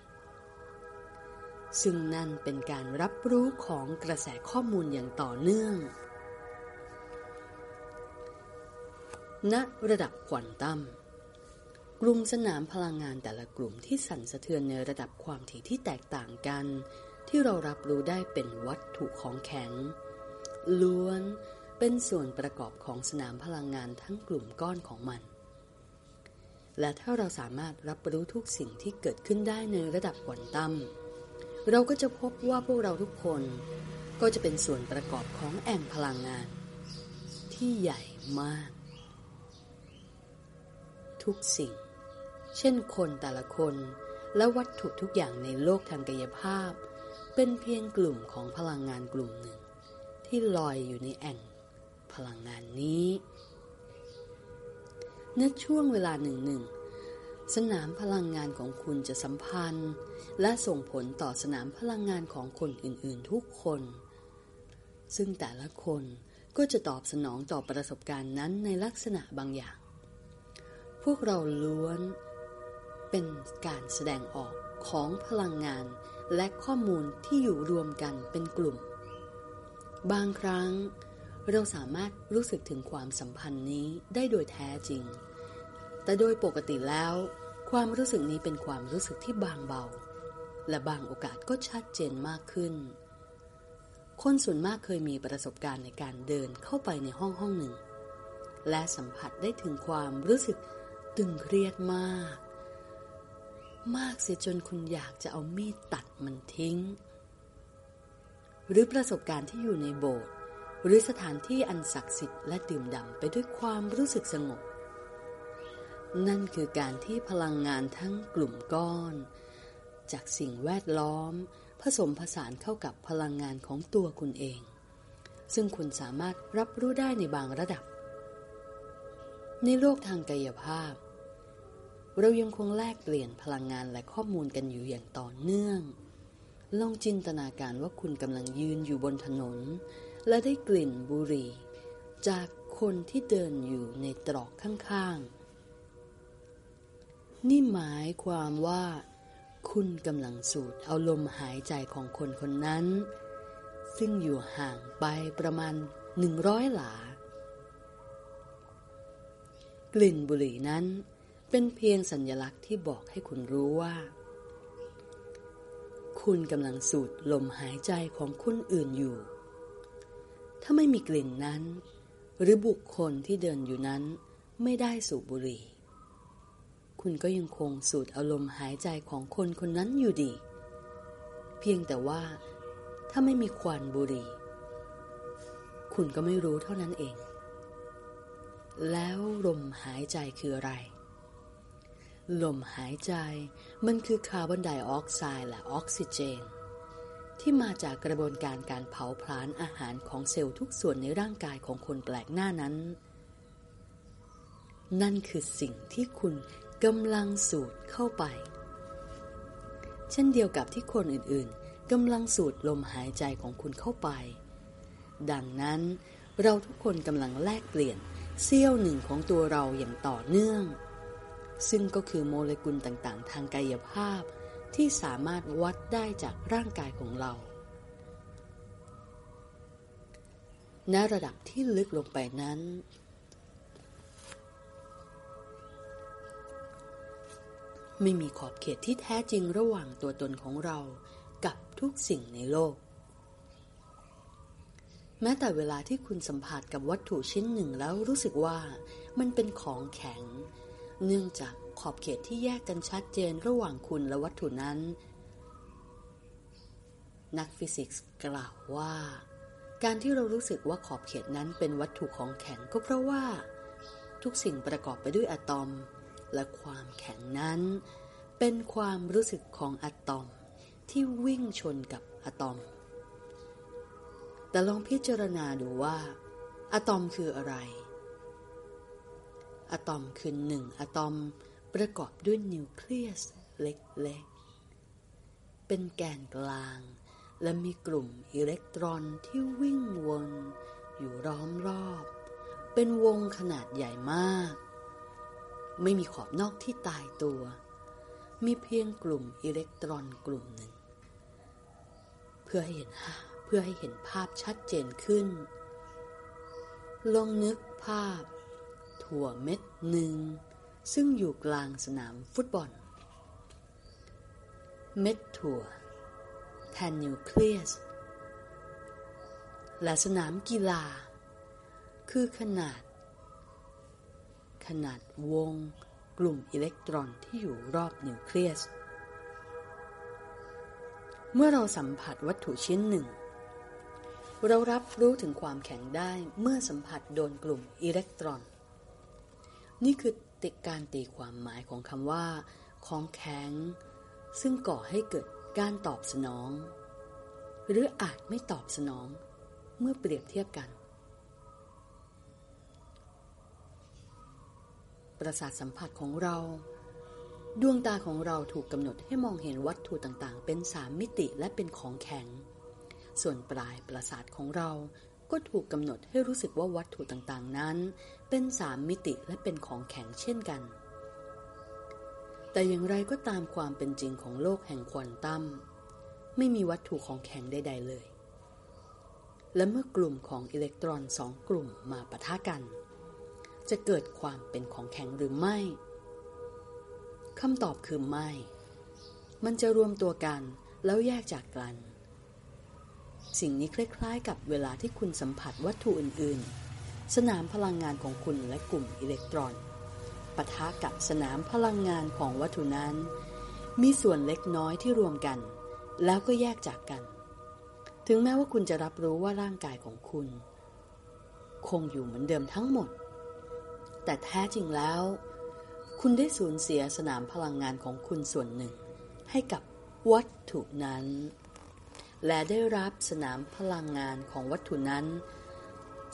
[SPEAKER 1] ซึ่งนั่นเป็นการรับรู้ของกระแสข้อมูลอย่างต่อเนื่อง ณระดับควอนตัมกลุ่มสนามพลังงานแต่ละกลุ่มที่สั่นสะเทือนในระดับความถี่ที่แตกต่างกัน ที่เรารับรู้ได้เป็นวัตถุของแข็ง ล้วนเป็นส่วนประกอบของสนามพลังงานทั้งกลุ่มก้อนของมัน และถ้าเราสามารถรับรู้ทุกสิ่งที่เกิดขึ้นได้ในระดับควอนตัมเราก็จะพบว่าพวกเราทุกคน ก็จะเป็นส่วนประกอบของแอ่งพลังงาน ที่ใหญ่มาก ทุกสิ่ง เช่นคนแต่ละคนและวัตถุทุกอย่างในโลกทางกายภาพ เป็นเพียงกลุ่มของพลังงานกลุ่มหนึ่ง ที่ลอยอยู่ในแอ่งพลังงานนี้ณช่วงเวลาหนึ่งหนึ่งสนามพลังงานของคุณจะสัมพันธ์ และส่งผลต่อสนามพลังงานของคนอื่น ๆ ทุกคน ซึ่งแต่ละคนก็จะตอบสนองต่อประสบการณ์นั้นในลักษณะบางอย่าง พวกเราล้วน เป็นการแสดงออกของพลังงานและข้อมูลที่อยู่รวมกันเป็นกลุ่ม บางครั้ง เราสามารถรู้สึกถึงความสัมพันธ์นี้ได้โดยแท้จริง แต่โดยปกติแล้ว ความรู้สึกนี้เป็นความรู้สึกที่บางเบา และบางโอกาสก็ชัดเจนมากขึ้น คนส่วนมากเคยมีประสบการณ์ในการเดินเข้าไปในห้องห้องหนึ่ง และสัมผัสได้ถึงความรู้สึก ตึงเครียดมาก มากเสียจนคุณอยากจะเอามีดตัดมันทิ้ง หรือประสบการณ์ที่อยู่ในโบสถ์หรือสถานที่อันศักดิ์สิทธิ์และดื่มด่ำไปด้วยความรู้สึกสงบ นั่นคือการที่พลังงานทั้งกลุ่มก้อน จากสิ่งแวดล้อม ผสมผสานเข้ากับพลังงานของตัวคุณเอง ซึ่งคุณสามารถรับรู้ได้ในบางระดับ ในโลกทางกายภาพ เรายังคงแลกเปลี่ยนพลังงานและข้อมูลกันอยู่อย่างต่อเนื่อง ลองจินตนาการว่าคุณกำลังยืนอยู่บนถนน และได้กลิ่นบุหรี่ จากคนที่เดินอยู่ในตรอกข้างๆ นี่หมายความว่า คุณกำลังสูดเอาลมหายใจของคนคนนั้น ซึ่งอยู่ห่างไปประมาณหนึ่งร้อยหลา กลิ่นบุหรี่นั้น เป็นเพียงสัญญลักษณ์ที่บอกให้คุณรู้ว่า คุณกำลังสูดลมหายใจของคนอื่นอยู่ ถ้าไม่มีกลิ่นนั้น หรือบุคคลที่เดินอยู่นั้นไม่ได้สูบบุหรี่ คุณก็ยังคงสูดอารมณ์หายใจของคนคนนั้นอยู่ดี เพียงแต่ว่า ถ้าไม่มีควันบุหรี่ คุณก็ไม่รู้เท่านั้นเอง แล้วลมหายใจคืออะไร ลมหายใจมันคือคาร์บอนไดออกไซด์และออกซิเจน ที่มาจากกระบวนการการเผาผลาญอาหารของเซลล์ทุกส่วนในร่างกายของคนแปลกหน้านั้น นั่นคือสิ่งที่คุณกำลังสูดเข้าไป เช่นเดียวกับที่คนอื่นๆกำลังสูดลมหายใจของคุณเข้าไป ดังนั้นเราทุกคนกำลังแลกเปลี่ยนเสี้ยวหนึ่งของตัวเราอย่างต่อเนื่อง ซึ่งก็คือโมเลกุลต่างๆ ทางกายภาพ ที่สามารถวัดได้จากร่างกายของเรา ณระดับที่ลึกลงไปนั้น ไม่มีขอบเขตที่แท้จริงระหว่างตัวตนของเรากับทุกสิ่งในโลก แม้แต่เวลาที่คุณสัมผัสกับวัตถุชิ้นหนึ่งแล้วรู้สึกว่ามันเป็นของแข็ง เนื่องจากขอบเขตที่แยกกันชัดเจนระหว่างคุณและวัตถุนั้น นักฟิสิกส์กล่าวว่า การที่เรารู้สึกว่าขอบเขตนั้นเป็นวัตถุของแข็งก็เพราะว่า ทุกสิ่งประกอบไปด้วยอะตอม และความแข็งนั้น เป็นความรู้สึกของอะตอม ที่วิ่งชนกับอะตอม แต่ลองพิจารณาดูว่าอะตอมคืออะไร อะตอมคือหนึ่งอะตอมประกอบด้วยนิวเคลียสเล็กๆ เป็นแกนกลาง และมีกลุ่มอิเล็กตรอนที่วิ่งวนอยู่ล้อมรอบ เป็นวงขนาดใหญ่มาก ไม่มีขอบนอกที่ตายตัว มีเพียงกลุ่มอิเล็กตรอนกลุ่มหนึ่ง เพื่อให้เห็นเพื่อให้เห็นภาพชัดเจนขึ้น ลองนึกภาพ ถั่วเม็ดหนึ่ง ซึ่งอยู่กลางสนามฟุตบอล เม็ดถั่ว แทนนิวเคลียส และสนามกีฬา คือขนาด ขนาดวงกลุ่มอิเล็กตรอนที่อยู่รอบนิวเคลียส เมื่อเราสัมผัสวัตถุชิ้นหนึ่ง เรารับรู้ถึงความแข็งได้เมื่อสัมผัสโดนกลุ่มอิเล็กตรอน นี่คือติการตีความหมายของคำว่า ของแข็ง ซึ่งก่อให้เกิดการตอบสนอง หรืออาจไม่ตอบสนอง เมื่อเปรียบเทียบกัน ประสาทสัมผัสของเรา ดวงตาของเราถูกกำหนดให้มองเห็นวัตถุต่างๆ เป็นสามมิติและเป็นของแข็ง ส่วนปลายประสาทของเราก็ถูกกำหนดให้รู้สึกว่าวัตถุต่างๆนั้น เป็นสามมิติและเป็นของแข็งเช่นกัน แต่อย่างไรก็ตามความเป็นจริงของโลกแห่งควอนตัมไม่มีวัตถุของแข็งใดๆเลย และเมื่อกลุ่มของอิเล็กตรอนสองกลุ่มมาปะทะกัน จะเกิดความเป็นของแข็งหรือไม่คำตอบคือไม่ มันจะรวมตัวกันแล้วแยกจากกัน สิ่งนี้คล้ายๆ กับเวลาที่คุณสัมผัสวัตถุอื่นๆ สนามพลังงานของคุณและกลุ่มอิเล็กตรอนปะทะกับสนามพลังงานของวัตถุนั้น มีส่วนเล็กน้อยที่รวมกัน แล้วก็แยกจากกัน ถึงแม้ว่าคุณจะรับรู้ว่าร่างกายของคุณ คงอยู่เหมือนเดิมทั้งหมด แต่แท้จริงแล้ว คุณได้สูญเสียสนามพลังงานของคุณส่วนหนึ่ง ให้กับวัตถุนั้น และได้รับสนามพลังงานของวัตถุนั้น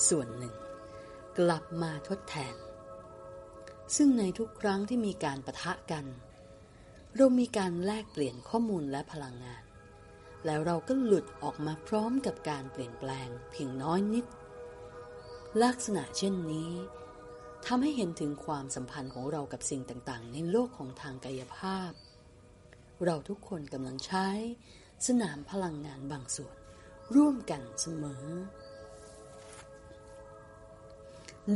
[SPEAKER 1] ส่วนหนึ่ง กลับมาทดแทน ซึ่งในทุกครั้งที่มีการประทะกัน เรามีการแลกเปลี่ยนข้อมูลและพลังงาน แล้วเราก็หลุดออกมาพร้อมกับการเปลี่ยนแปลงเพียงน้อยนิด ลักษณะเช่นนี้ทำให้เห็นถึงความสัมพันธ์ของเรากับสิ่งต่างๆ ในโลกของทางกายภาพ เราทุกคนกำลังใช้สนามพลังงานบางส่วน ร่วมกันเสมอ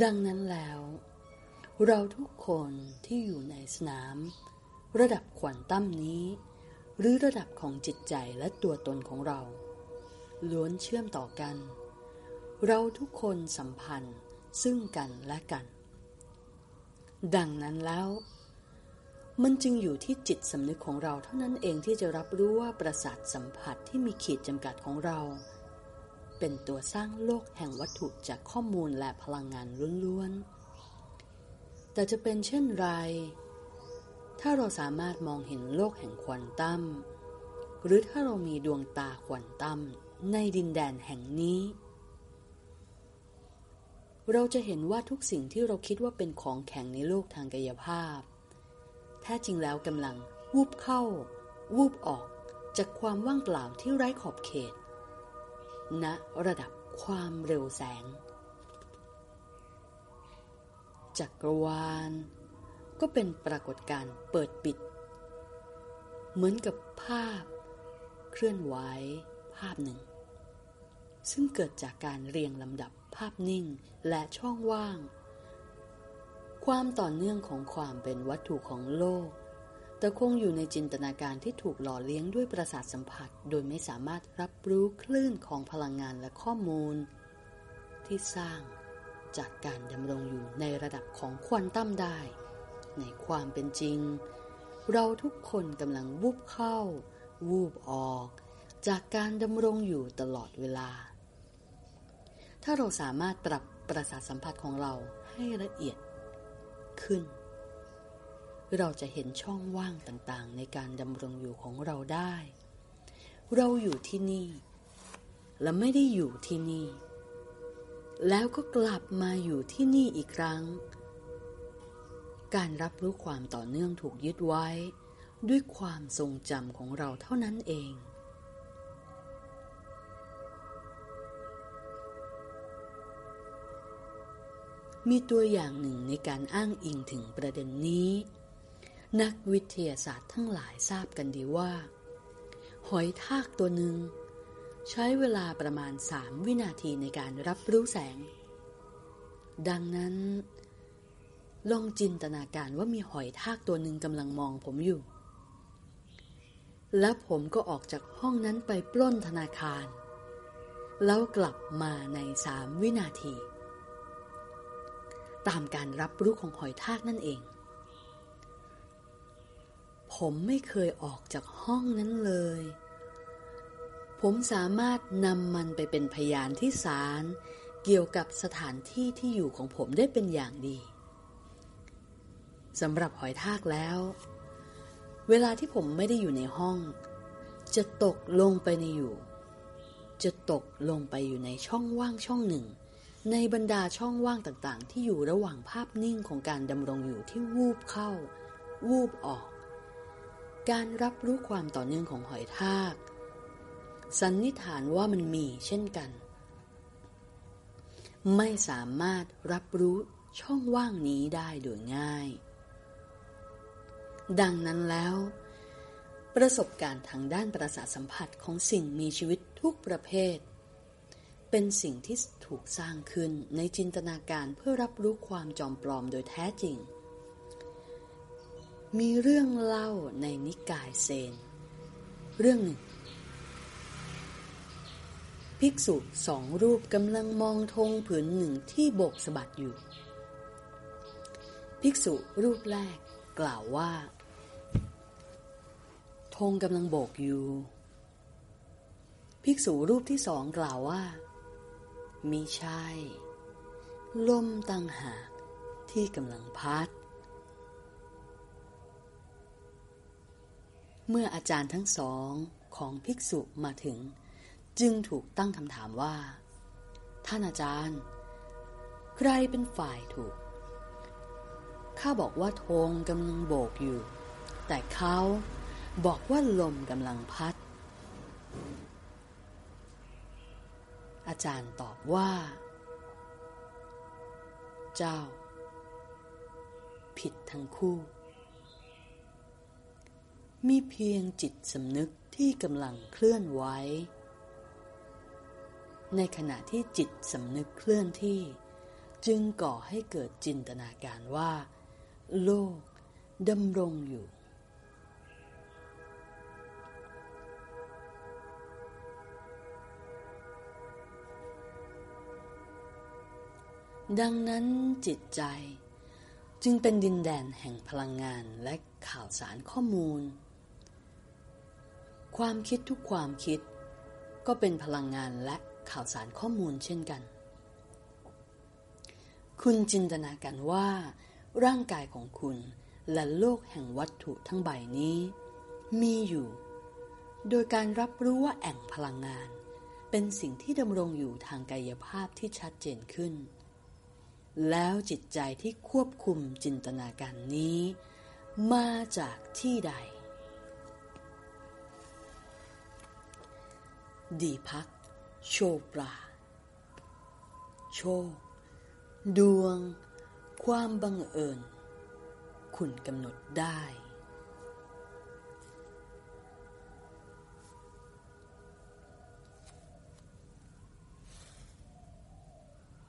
[SPEAKER 1] ดังนั้นแล้ว เราทุกคนที่อยู่ในสนาม ระดับขวัญตั้มนี้ หรือระดับของจิตใจและตัวตนของเรา ล้วนเชื่อมต่อกัน เราทุกคนสัมพันธ์ซึ่งกันและกัน ดังนั้นแล้ว มันจึงอยู่ที่จิตสำนึกของเราเท่านั้นเองที่จะรับรู้ว่าประสาทสัมผัสที่มีขีดจำกัดของเรา เป็นตัวสร้างโลกแห่งวัตถุจากข้อมูลและพลังงานล้วนๆ แต่จะเป็นเช่นไร ถ้าเราสามารถมองเห็นโลกแห่งควอนตัม หรือถ้าเรามีดวงตาควอนตัมในดินแดนแห่งนี้ เราจะเห็นว่าทุกสิ่งที่เราคิดว่าเป็นของแข็งในโลกทางกายภาพ แท้จริงแล้วกำลังวูบเข้า วูบออกจากความว่างเปล่าที่ไร้ขอบเขต ณระดับความเร็วแสง จักรวาล ก็เป็นปรากฏการ์เปิดปิด เหมือนกับภาพ เคลื่อนไหวภาพหนึ่ง ซึ่งเกิดจากการเรียงลำดับภาพนิ่งและช่องว่าง ความต่อเนื่องของความเป็นวัตถุของโลก แต่คงอยู่ในจินตนาการที่ถูกหล่อเลี้ยงด้วยประสาทสัมผัส โดยไม่สามารถรับรู้คลื่นของพลังงานและข้อมูล ที่สร้างจากการดำรงอยู่ในระดับของควอนตัมได้ ในความเป็นจริง เราทุกคนกำลังวูบเข้า วูบออก จากการดำรงอยู่ตลอดเวลา ถ้าเราสามารถปรับประสาทสัมผัสของเราให้ละเอียดขึ้น เราจะเห็นช่องว่างต่างๆ ในการดำรงอยู่ของเราได้ เราอยู่ที่นี่ และไม่ได้อยู่ที่นี่ แล้วก็กลับมาอยู่ที่นี่อีกครั้ง การรับรู้ความต่อเนื่องถูกยึดไว้ ด้วยความทรงจำของเราเท่านั้นเองมีตัวอย่างหนึ่งในการอ้างอิงถึงประเด็นนี้ นักวิทยาศาสตร์ทั้งหลายทราบกันดีว่า หอยทากตัวหนึ่ง ใช้เวลาประมาณสามวินาทีในการรับรู้แสง ดังนั้น ลองจินตนาการว่ามีหอยทากตัวหนึ่งกำลังมองผมอยู่ แล้วผมก็ออกจากห้องนั้นไปปล้นธนาคาร แล้วกลับมาในสามวินาที ตามการรับรู้ของหอยทากนั่นเอง ผมไม่เคยออกจากห้องนั้นเลย ผมสามารถนำมันไปเป็นพยานที่ศาลเกี่ยวกับสถานที่ที่อยู่ของผมได้เป็นอย่างดีสำหรับหอยทากแล้ว เวลาที่ผมไม่ได้อยู่ในห้อง จะตกลงไปในอยู่ จะตกลงไปอยู่ในช่องว่างช่องหนึ่ง ในบรรดาช่องว่างต่างๆ ที่อยู่ระหว่างภาพนิ่งของการดำรงอยู่ที่วูบเข้า วูบออก การรับรู้ความต่อเนื่องของหอยทาก สันนิษฐานว่ามันมีเช่นกัน ไม่สามารถรับรู้ช่องว่างนี้ได้โดยง่าย ดังนั้นแล้ว ประสบการณ์ทางด้านประสาทสัมผัสของสิ่งมีชีวิตทุกประเภท เป็นสิ่งที่ถูกสร้างขึ้นในจินตนาการเพื่อรับรู้ความจอมปลอมโดยแท้จริง มีเรื่องเล่าในนิกายเซน เรื่องหนึ่ง ภิกษุสองรูปกำลังมองธงผืนหนึ่งที่โบกสะบัดอยู่ ภิกษุรูปแรกกล่าวว่าธงกำลังโบกอยู่ ภิกษุรูปที่สองกล่าวว่ามิใช่ ลมตั้งหากที่กำลังพัด เมื่ออาจารย์ทั้งสองของภิกษุมาถึง จึงถูกตั้งคำถามว่า ท่านอาจารย์ ใครเป็นฝ่ายถูก ข้าบอกว่าธงกำลังโบกอยู่ แต่เขาบอกว่าลมกำลังพัด อาจารย์ตอบว่า เจ้า ผิดทั้งคู่ มีเพียงจิตสำนึกที่กำลังเคลื่อนไหวในขณะที่จิตสำนึกเคลื่อนที่ จึงก่อให้เกิดจินตนาการว่า โลกดำรงอยู่ ดังนั้นจิตใจ จึงเป็นดินแดนแห่งพลังงานและข่าวสารข้อมูล ความคิดทุกความคิด ก็เป็นพลังงานและข่าวสารข้อมูลเช่นกัน คุณจินตนาการว่า ร่างกายของคุณและโลกแห่งวัตถุทั้งใบนี้ มีอยู่ โดยการรับรู้ว่าแอ่งพลังงาน เป็นสิ่งที่ดำรงอยู่ทางกายภาพที่ชัดเจนขึ้น แล้วจิตใจที่ควบคุมจินตนาการนี้ มาจากที่ใด ดีพัก โชปราโชค ดวง ความบังเอิญ คุณกำหนดได้